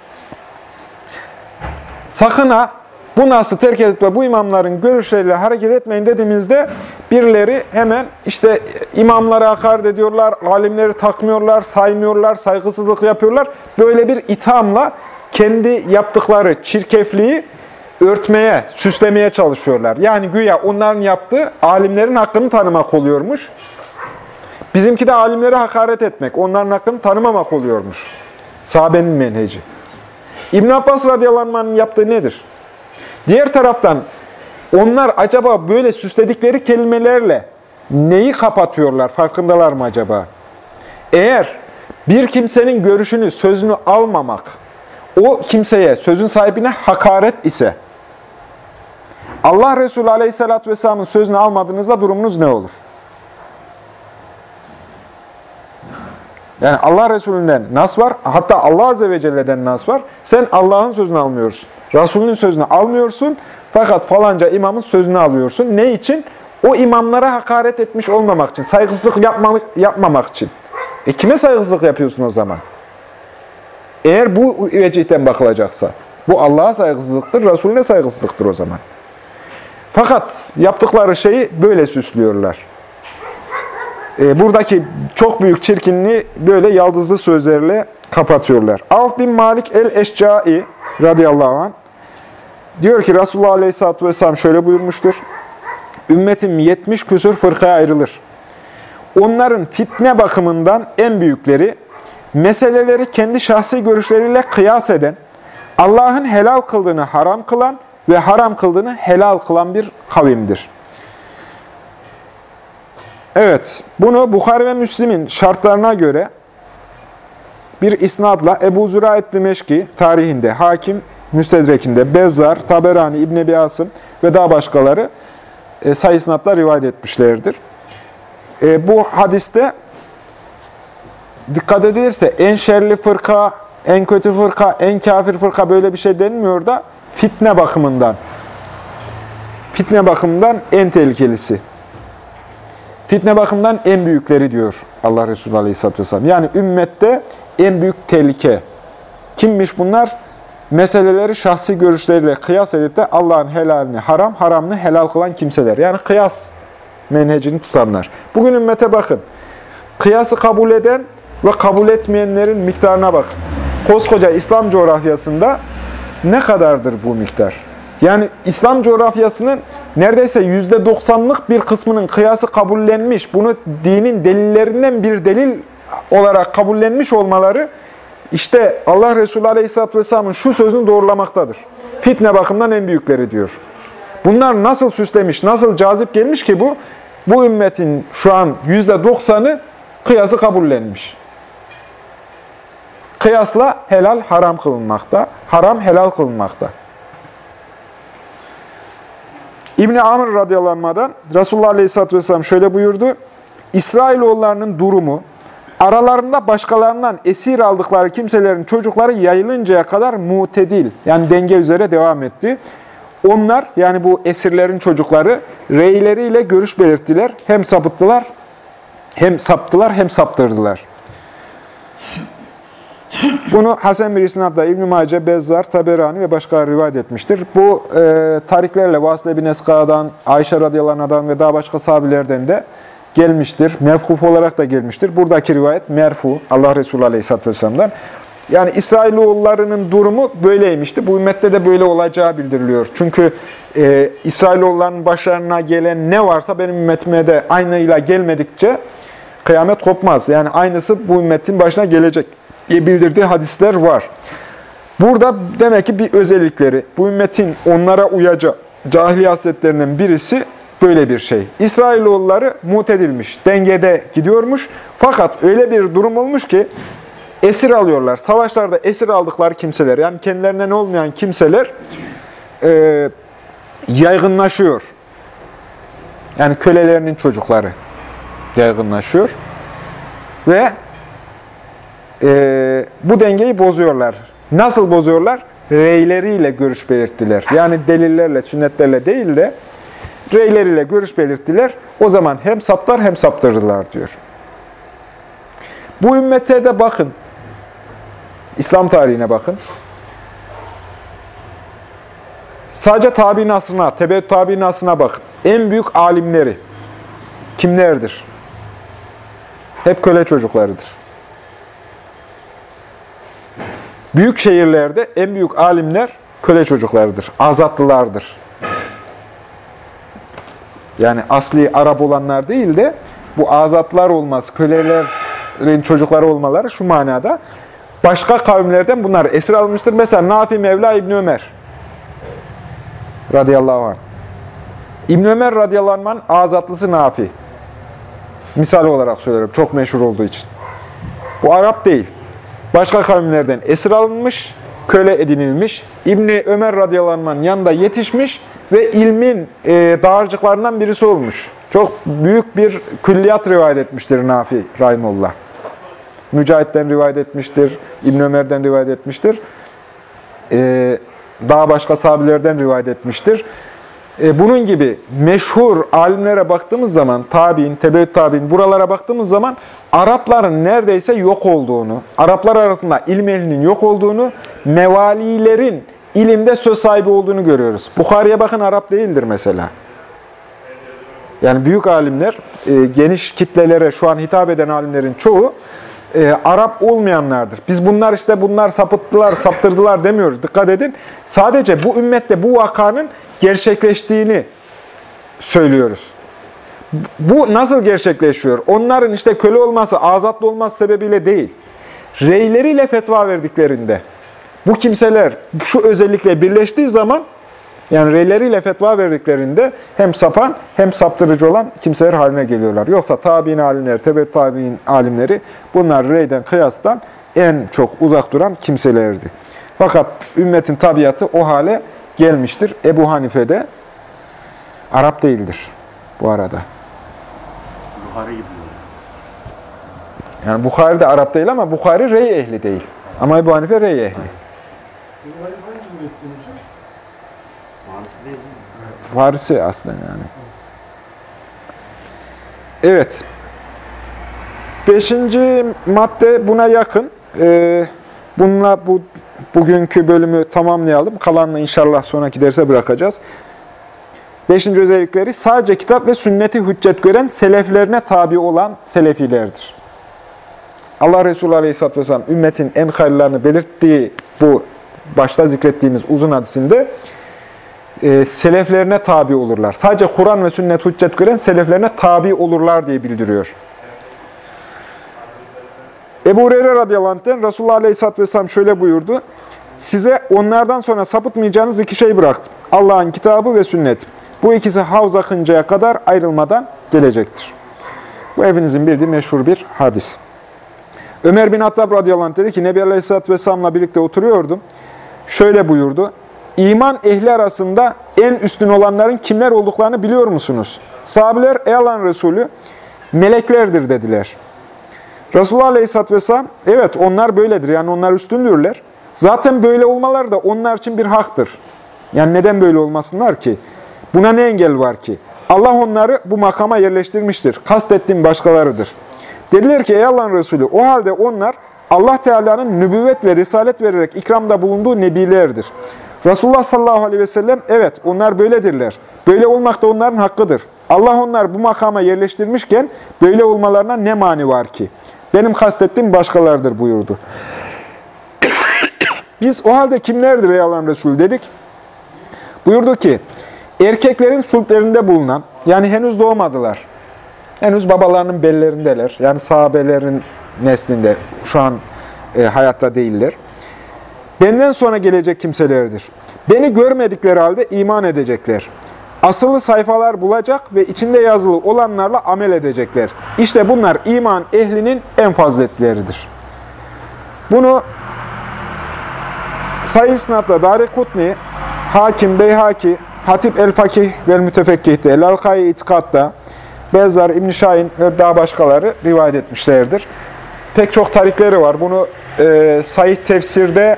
Sakın ha bu Nas'ı terk edip ve bu imamların görüşleriyle hareket etmeyin dediğimizde birileri hemen işte imamlara hakaret ediyorlar, alimleri takmıyorlar, saymıyorlar, saygısızlık yapıyorlar. Böyle bir ithamla kendi yaptıkları çirkefliği örtmeye, süslemeye çalışıyorlar. Yani güya onların yaptığı alimlerin hakkını tanımak oluyormuş. Bizimki de alimlere hakaret etmek, onların hakkını tanımamak oluyormuş. Sahabenin menheci. İbn Abbas radıyallahu yaptığı nedir? Diğer taraftan onlar acaba böyle süsledikleri kelimelerle neyi kapatıyorlar? Farkındalar mı acaba? Eğer bir kimsenin görüşünü, sözünü almamak, o kimseye, sözün sahibine hakaret ise, Allah Resulü Aleyhisselatü Vesselam'ın sözünü almadığınızda durumunuz ne olur? Yani Allah Resulü'nden nas var, hatta Allah Azze ve Celle'den nas var. Sen Allah'ın sözünü almıyorsun. Resulünün sözünü almıyorsun. Fakat falanca imamın sözünü alıyorsun. Ne için? O imamlara hakaret etmiş olmamak için, saygısızlık yapmamak, yapmamak için. E kime saygısızlık yapıyorsun o zaman? Eğer bu vecihten bakılacaksa, bu Allah'a saygısızlıktır, Resulüne saygısızlıktır o zaman. Fakat yaptıkları şeyi böyle süslüyorlar. E, buradaki çok büyük çirkinliği böyle yaldızlı sözlerle kapatıyorlar. Avf bin Malik el-Eşcai radıyallahu anh diyor ki Resulullah aleyhisselatü vesselam şöyle buyurmuştur. Ümmetim 70 küsur fırkaya ayrılır. Onların fitne bakımından en büyükleri, meseleleri kendi şahsi görüşleriyle kıyas eden, Allah'ın helal kıldığını haram kılan ve haram kıldığını helal kılan bir kavimdir. Evet, bunu Bukhari ve Müslim'in şartlarına göre bir isnadla Ebu Züraet Dimeşki tarihinde, Hakim Müstedrek'inde, Bezzar, Taberani, İbn Ebi Asım ve daha başkaları e, sayı isnatla rivayet etmişlerdir. E, bu hadiste dikkat edilirse en şerli fırka, en kötü fırka, en kafir fırka böyle bir şey denmiyor da fitne bakımından. Fitne bakımından en tehlikelisi. Fitne bakımından en büyükleri diyor Allah Resulü Aleyhisselatü Vesselam. Yani ümmette en büyük tehlike. Kimmiş bunlar? Meseleleri şahsi görüşleriyle kıyas edip de Allah'ın helalini haram, haramını helal kılan kimseler. Yani kıyas menhecini tutanlar. Bugün ümmete bakın. Kıyası kabul eden ve kabul etmeyenlerin miktarına bakın. Koskoca İslam coğrafyasında ne kadardır bu miktar? Yani İslam coğrafyasının neredeyse yüzde doksanlık bir kısmının kıyası kabullenmiş, bunu dinin delillerinden bir delil olarak kabullenmiş olmaları, işte Allah Resulü Aleyhisselatü Vesselam'ın şu sözünü doğrulamaktadır. Fitne bakımından en büyükleri diyor. Bunlar nasıl süslemiş, nasıl cazip gelmiş ki bu? Bu ümmetin şu an yüzde doksanı kıyası kabullenmiş. Kıyasla helal haram kılınmakta, haram helal kılınmakta. İbni Amr radıyallahu Resulullah aleyhisselatü vesselam şöyle buyurdu. İsrailoğullarının durumu, aralarında başkalarından esir aldıkları kimselerin çocukları yayılıncaya kadar mutedil, yani denge üzere devam etti. Onlar, yani bu esirlerin çocukları, reyleriyle görüş belirttiler. Hem sapıttılar, hem saptılar, hem saptırdılar. Bunu Hasan bir isnadla İbn-i Mace, Bezzar, Taberani ve başkaları rivayet etmiştir. Bu e, tariklerle Vasile bin Eska'dan, Ayşe radıyallahu anh'dan ve daha başka sahabilerden de gelmiştir. Mevkuf olarak da gelmiştir. Buradaki rivayet merfu, Allah Resulü aleyhisselatü vesselam'dan. Yani İsrailoğullarının durumu böyleymişti. Bu ümmette de böyle olacağı bildiriliyor. Çünkü e, İsrailoğullarının başlarına gelen ne varsa benim ümmetime de aynıyla gelmedikçe kıyamet kopmaz. Yani aynısı bu ümmetin başına gelecek diye bildirdiği hadisler var. Burada demek ki bir özellikleri, bu ümmetin onlara uyacağı cahiliye hasletlerinden birisi böyle bir şey. İsrailoğulları mutedilmiş, dengede gidiyormuş. Fakat öyle bir durum olmuş ki esir alıyorlar. Savaşlarda esir aldıkları kimseler, yani kendilerinden olmayan kimseler e, yaygınlaşıyor. Yani kölelerinin çocukları yaygınlaşıyor. Ve e, bu dengeyi bozuyorlar. Nasıl bozuyorlar? Reyleriyle görüş belirttiler. Yani delillerle, sünnetlerle değil de reyleriyle görüş belirttiler. O zaman hem saptar hem saptırdılar diyor. Bu ümmete de bakın. İslam tarihine bakın. Sadece tabi asrına, tebe tabi asrına bakın. En büyük alimleri kimlerdir? Hep köle çocuklarıdır. Büyük şehirlerde en büyük alimler köle çocuklarıdır, azatlılardır. Yani asli Arap olanlar değil de bu azatlar olmaz, kölelerin çocukları olmaları şu manada. Başka kavimlerden bunlar esir almıştır. Mesela Nafi Mevla İbni Ömer radıyallahu anh. İbni Ömer radıyallahu anh azatlısı Nafi. Misal olarak söylüyorum. Çok meşhur olduğu için. Bu Arap değil. Başka kavimlerden esir alınmış, köle edinilmiş. İbni Ömer radıyallahu anh yanında yetişmiş ve ilmin e, dağarcıklarından birisi olmuş. Çok büyük bir külliyat rivayet etmiştir Nafi Rahimullah. Mücahit'ten rivayet etmiştir, İbn Ömer'den rivayet etmiştir. Ee, daha başka sahabilerden rivayet etmiştir. Ee, bunun gibi meşhur alimlere baktığımız zaman, tabi'in, tebeyyüt tabi'in buralara baktığımız zaman Arapların neredeyse yok olduğunu, Araplar arasında ehlinin yok olduğunu, mevalilerin ilimde söz sahibi olduğunu görüyoruz. Bukhari'ye bakın Arap değildir mesela. Yani büyük alimler, e, geniş kitlelere şu an hitap eden alimlerin çoğu e, Arap olmayanlardır. Biz bunlar işte bunlar sapıttılar, saptırdılar demiyoruz. Dikkat edin. Sadece bu ümmette bu vakanın gerçekleştiğini söylüyoruz. Bu nasıl gerçekleşiyor? Onların işte köle olması, azatlı olması sebebiyle değil. Reyleriyle fetva verdiklerinde bu kimseler şu özellikle birleştiği zaman yani reyleriyle fetva verdiklerinde hem sapan hem saptırıcı olan kimseler haline geliyorlar. Yoksa tabi'in alimleri, tebet tabi'in alimleri bunlar reyden, kıyastan en çok uzak duran kimselerdi. Fakat ümmetin tabiatı o hale gelmiştir. Ebu Hanife de Arap değildir bu arada. Buhari gibi. Yani Bukhari de Arap değil ama Bukhari rey ehli değil. Ama Ebu Hanife rey ehli. Değil mi? Farisi aslında yani. Evet. Beşinci madde buna yakın. Ee, bununla bu bugünkü bölümü tamamlayalım. Kalanını inşallah sonraki derse bırakacağız. Beşinci özellikleri sadece kitap ve sünneti hüccet gören seleflerine tabi olan selefilerdir. Allah Resulü Aleyhisselatü Vesselam ümmetin en hayırlarını belirttiği bu başta zikrettiğimiz uzun hadisinde e, seleflerine tabi olurlar. Sadece Kur'an ve sünnet hüccet gören seleflerine tabi olurlar diye bildiriyor. Ebu Hureyre radıyallahu anh'ten Resulullah aleyhisselatü vesselam şöyle buyurdu. Size onlardan sonra sapıtmayacağınız iki şey bıraktım. Allah'ın kitabı ve sünnet. Bu ikisi havz akıncaya kadar ayrılmadan gelecektir. Bu hepinizin bildiği meşhur bir hadis. Ömer bin Hattab radıyallahu anh dedi ki Nebi Aleyhisselatü Vesselam'la birlikte oturuyordum. Şöyle buyurdu. İman ehli arasında en üstün olanların kimler olduklarını biliyor musunuz? Sahabeler ey Allah'ın Resulü meleklerdir dediler. Resulullah Aleyhisselatü Vesselam evet onlar böyledir yani onlar üstündürler. Zaten böyle olmaları da onlar için bir haktır. Yani neden böyle olmasınlar ki? Buna ne engel var ki? Allah onları bu makama yerleştirmiştir. Kastettiğim başkalarıdır. Dediler ki ey Allah'ın Resulü o halde onlar Allah Teala'nın nübüvvet ve risalet vererek ikramda bulunduğu nebilerdir. Resulullah sallallahu aleyhi ve sellem, evet onlar böyledirler. Böyle olmak da onların hakkıdır. Allah onlar bu makama yerleştirmişken böyle olmalarına ne mani var ki? Benim kastettiğim başkalarıdır buyurdu. Biz o halde kimlerdir ey Allah'ın Resulü dedik. Buyurdu ki, erkeklerin sulplerinde bulunan, yani henüz doğmadılar, henüz babalarının bellerindeler, yani sahabelerin neslinde, şu an e, hayatta değiller. Benden sonra gelecek kimselerdir. Beni görmedikleri halde iman edecekler. Asılı sayfalar bulacak ve içinde yazılı olanlarla amel edecekler. İşte bunlar iman ehlinin en faziletleridir. Bunu Sayı Sınav'da Dari Kutni, Hakim Beyhaki, Hatip El-Fakih ve Mütefekkih'te, El-Alkai İtikad'da, Bezzar, İbn Şahin ve daha başkaları rivayet etmişlerdir. Pek çok tarikleri var. Bunu e, Sahih tefsirde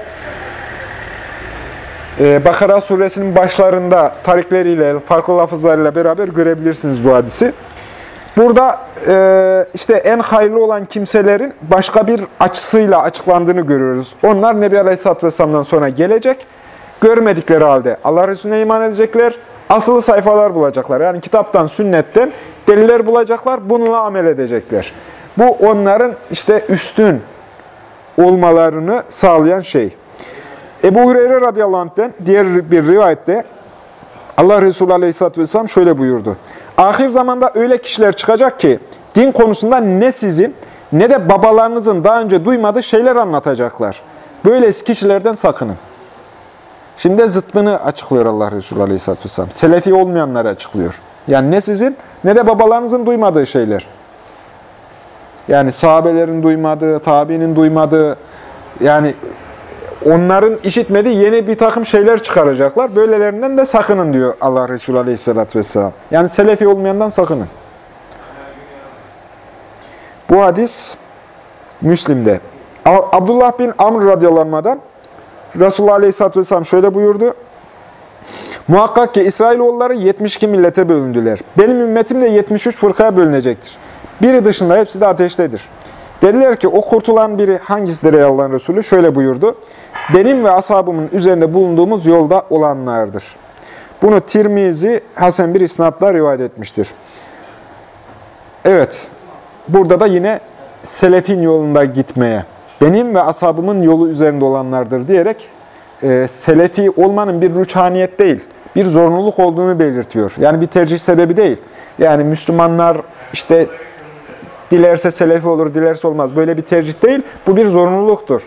e, Bakara suresinin başlarında tarikleriyle, farklı lafızlarıyla beraber görebilirsiniz bu hadisi. Burada e, işte en hayırlı olan kimselerin başka bir açısıyla açıklandığını görüyoruz. Onlar Nebi Aleyhisselatü Vesselam'dan sonra gelecek, görmedikleri halde Allah Resulüne iman edecekler, asılı sayfalar bulacaklar. Yani kitaptan, sünnetten deliller bulacaklar, bununla amel edecekler. Bu onların işte üstün olmalarını sağlayan şey. Ebu Hureyre radıyallahu anh'ten diğer bir rivayette Allah Resulü aleyhisselatü vesselam şöyle buyurdu. Ahir zamanda öyle kişiler çıkacak ki din konusunda ne sizin ne de babalarınızın daha önce duymadığı şeyler anlatacaklar. Böylesi kişilerden sakının. Şimdi de zıttını açıklıyor Allah Resulü aleyhisselatü vesselam. Selefi olmayanları açıklıyor. Yani ne sizin ne de babalarınızın duymadığı şeyler. Yani sahabelerin duymadığı, tabiinin duymadığı, yani onların işitmediği yeni bir takım şeyler çıkaracaklar. Böylelerinden de sakının diyor Allah Resulü Aleyhisselatü Vesselam. Yani selefi olmayandan sakının. Bu hadis Müslim'de. Abdullah bin Amr radyalanmadan Resulullah Aleyhisselatü Vesselam şöyle buyurdu. Muhakkak ki İsrailoğulları 72 millete bölündüler. Benim ümmetim de 73 fırkaya bölünecektir. Biri dışında hepsi de ateştedir. Dediler ki o kurtulan biri hangisidir ey Allah'ın Resulü? Şöyle buyurdu. Benim ve ashabımın üzerinde bulunduğumuz yolda olanlardır. Bunu Tirmizi Hasan bir isnatla rivayet etmiştir. Evet, burada da yine selefin yolunda gitmeye, benim ve ashabımın yolu üzerinde olanlardır diyerek e, selefi olmanın bir rüçhaniyet değil, bir zorunluluk olduğunu belirtiyor. Yani bir tercih sebebi değil. Yani Müslümanlar işte dilerse selefi olur, dilerse olmaz. Böyle bir tercih değil, bu bir zorunluluktur.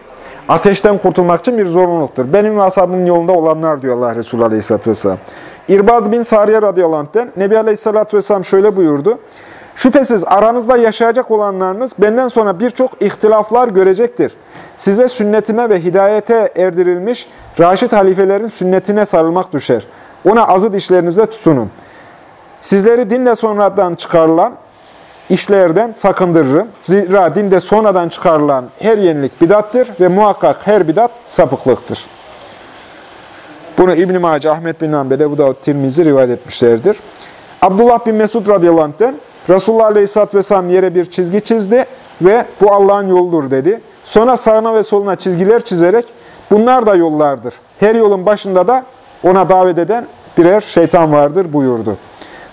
Ateşten kurtulmak için bir zorunluluktur. Benim ve ashabımın yolunda olanlar diyor Allah Resulü Aleyhisselatü Vesselam. İrbad bin Sariye radıyallahu anh'ten Nebi Aleyhisselatü Vesselam şöyle buyurdu. Şüphesiz aranızda yaşayacak olanlarınız benden sonra birçok ihtilaflar görecektir. Size sünnetime ve hidayete erdirilmiş Raşid halifelerin sünnetine sarılmak düşer. Ona azı dişlerinizle tutunun. Sizleri dinle sonradan çıkarılan işlerden sakındırırım. Zira dinde sonradan çıkarılan her yenilik bidattır ve muhakkak her bidat sapıklıktır. Bunu İbn-i Mace, Ahmet bin Hanbel, Ebu Davud, Tirmizi rivayet etmişlerdir. Abdullah bin Mesud radıyallahu anh'ten Resulullah aleyhisselatü vesselam yere bir çizgi çizdi ve bu Allah'ın yoludur dedi. Sonra sağına ve soluna çizgiler çizerek bunlar da yollardır. Her yolun başında da ona davet eden birer şeytan vardır buyurdu.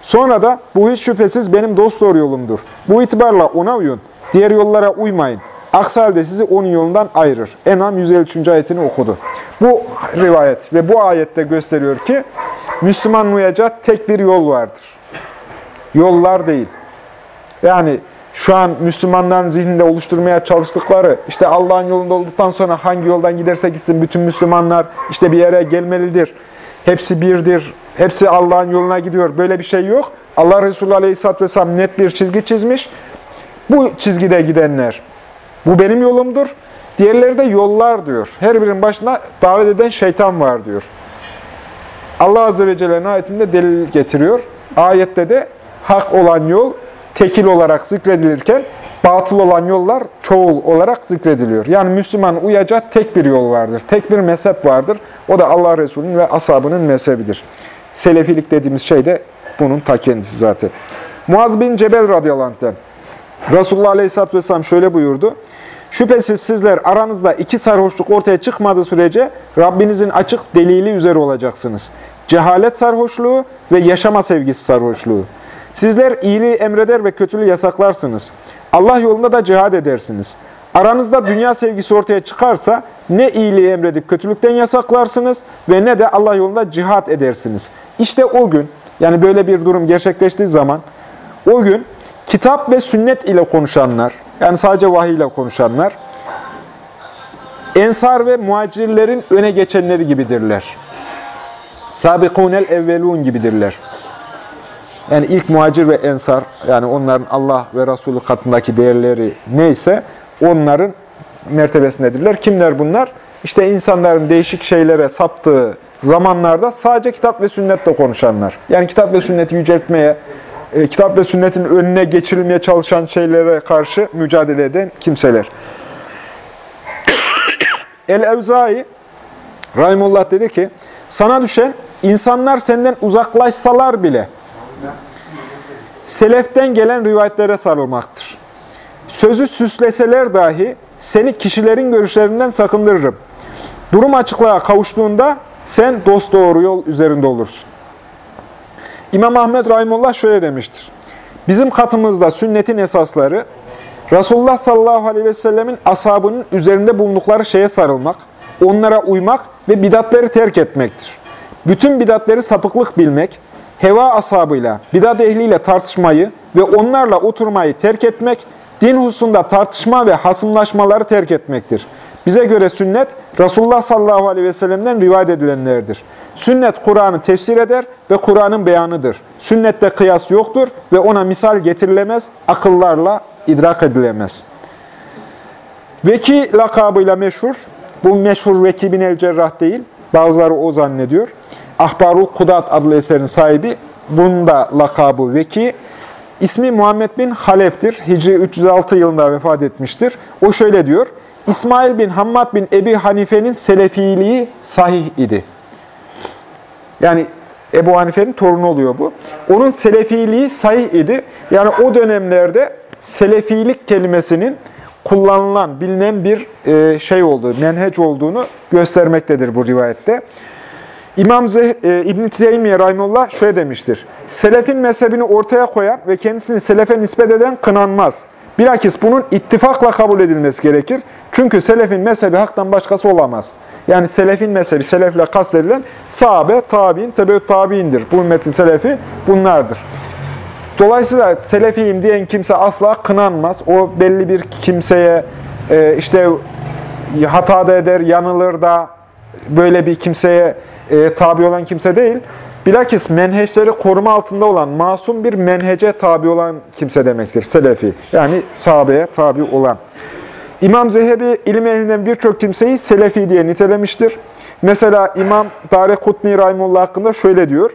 Sonra da bu hiç şüphesiz benim dost doğru yolumdur. Bu itibarla ona uyun. Diğer yollara uymayın. Aksi halde sizi onun yolundan ayırır. Enam 153. ayetini okudu. Bu rivayet ve bu ayette gösteriyor ki Müslüman uyacağı tek bir yol vardır. Yollar değil. Yani şu an Müslümanların zihninde oluşturmaya çalıştıkları, işte Allah'ın yolunda olduktan sonra hangi yoldan giderse gitsin bütün Müslümanlar işte bir yere gelmelidir. Hepsi birdir, hepsi Allah'ın yoluna gidiyor. Böyle bir şey yok. Allah Resulü Aleyhisselatü Vesselam net bir çizgi çizmiş. Bu çizgide gidenler, bu benim yolumdur. Diğerleri de yollar diyor. Her birinin başına davet eden şeytan var diyor. Allah Azze ve Celle'nin ayetinde delil getiriyor. Ayette de hak olan yol tekil olarak zikredilirken batıl olan yollar çoğul olarak zikrediliyor. Yani Müslüman uyacak tek bir yol vardır. Tek bir mezhep vardır. O da Allah Resulü'nün ve ashabının mezhebidir. Selefilik dediğimiz şey de bunun ta kendisi zaten. Muaz bin Cebel radıyallahu anh'ten Resulullah aleyhisselatü vesselam şöyle buyurdu. Şüphesiz sizler aranızda iki sarhoşluk ortaya çıkmadığı sürece Rabbinizin açık delili üzere olacaksınız. Cehalet sarhoşluğu ve yaşama sevgisi sarhoşluğu. Sizler iyiliği emreder ve kötülüğü yasaklarsınız. Allah yolunda da cihad edersiniz. Aranızda dünya sevgisi ortaya çıkarsa ne iyiliği emredip kötülükten yasaklarsınız ve ne de Allah yolunda cihat edersiniz. İşte o gün, yani böyle bir durum gerçekleştiği zaman, o gün kitap ve sünnet ile konuşanlar, yani sadece vahiy ile konuşanlar, ensar ve muhacirlerin öne geçenleri gibidirler. Sabikunel evvelun gibidirler. Yani ilk muhacir ve ensar, yani onların Allah ve Resulü katındaki değerleri neyse, onların mertebesindedirler. Kimler bunlar? İşte insanların değişik şeylere saptığı zamanlarda sadece kitap ve sünnetle konuşanlar. Yani kitap ve sünneti yüceltmeye, e, kitap ve sünnetin önüne geçirilmeye çalışan şeylere karşı mücadele eden kimseler. El-Evzai, Rahimullah dedi ki, sana düşen insanlar senden uzaklaşsalar bile seleften gelen rivayetlere sarılmaktır. Sözü süsleseler dahi seni kişilerin görüşlerinden sakındırırım. Durum açıklığa kavuştuğunda sen dost doğru yol üzerinde olursun. İmam Ahmed Rahimullah şöyle demiştir. Bizim katımızda sünnetin esasları, Resulullah sallallahu aleyhi ve sellemin ashabının üzerinde bulundukları şeye sarılmak, onlara uymak ve bidatleri terk etmektir. Bütün bidatleri sapıklık bilmek, heva ashabıyla, bidat ehliyle tartışmayı ve onlarla oturmayı terk etmek, din hususunda tartışma ve hasımlaşmaları terk etmektir. Bize göre sünnet, Resulullah sallallahu aleyhi ve sellem'den rivayet edilenlerdir. Sünnet, Kur'an'ı tefsir eder ve Kur'an'ın beyanıdır. Sünnette kıyas yoktur ve ona misal getirilemez, akıllarla idrak edilemez. Veki lakabıyla meşhur, bu meşhur Veki bin el-Cerrah değil, bazıları o zannediyor. Ahbarul Kudat adlı eserin sahibi, bunun da lakabı Veki. İsmi Muhammed bin Halef'tir. Hicri 306 yılında vefat etmiştir. O şöyle diyor, İsmail bin Hammad bin Ebi Hanife'nin selefiliği sahih idi. Yani Ebu Hanife'nin torunu oluyor bu. Onun selefiliği sahih idi. Yani o dönemlerde selefilik kelimesinin kullanılan, bilinen bir e, şey olduğu, menheç olduğunu göstermektedir bu rivayette. İmam e, İbn-i Teymiye Rahimullah şöyle demiştir. Selefin mezhebini ortaya koyan ve kendisini selefe nispet eden kınanmaz. Bilakis bunun ittifakla kabul edilmesi gerekir. Çünkü selefin mezhebi haktan başkası olamaz. Yani selefin mezhebi, selefle kastedilen sahabe, tabi'in, tebeut tabi'indir. Bu ümmetin selefi bunlardır. Dolayısıyla selefiyim diyen kimse asla kınanmaz. O belli bir kimseye e, işte hata da eder, yanılır da böyle bir kimseye e, tabi olan kimse değil. Bilakis menheçleri koruma altında olan, masum bir menhece tabi olan kimse demektir. Selefi. Yani sahabeye tabi olan. İmam Zehebi ilim ehlinden birçok kimseyi Selefi diye nitelemiştir. Mesela İmam Darekutni Rahimullah hakkında şöyle diyor.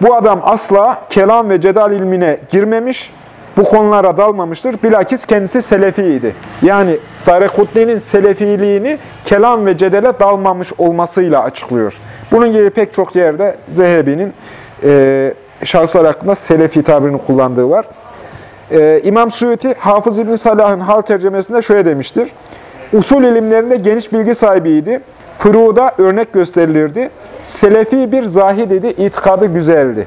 Bu adam asla kelam ve cedal ilmine girmemiş, bu konulara dalmamıştır. Bilakis kendisi selefiydi. Yani Darekutni'nin selefiliğini kelam ve cedele dalmamış olmasıyla açıklıyor. Bunun gibi pek çok yerde Zehebi'nin e, şahıslar hakkında selefi tabirini kullandığı var. E, İmam Suyuti, Hafız İbn Salah'ın hal tercümesinde şöyle demiştir. Usul ilimlerinde geniş bilgi sahibiydi. Fıruğda örnek gösterilirdi. Selefi bir zahid idi, itikadı güzeldi.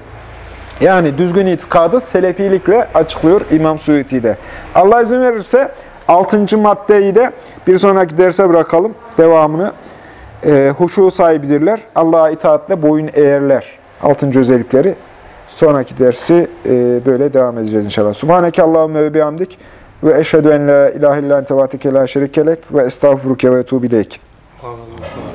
Yani düzgün itikadı selefilikle açıklıyor İmam Suyuti'de. Allah izin verirse 6. maddeyi de bir sonraki derse bırakalım. Devamını. E, huşu sahibidirler. Allah'a itaatle boyun eğerler. 6. özellikleri. Sonraki dersi e, böyle devam edeceğiz inşallah. Subhaneke Allahümme ve bihamdik ve eşhedü en la ilahe illa ente vatike la şerikelek ve estağfuruke ve etubileyk. Allah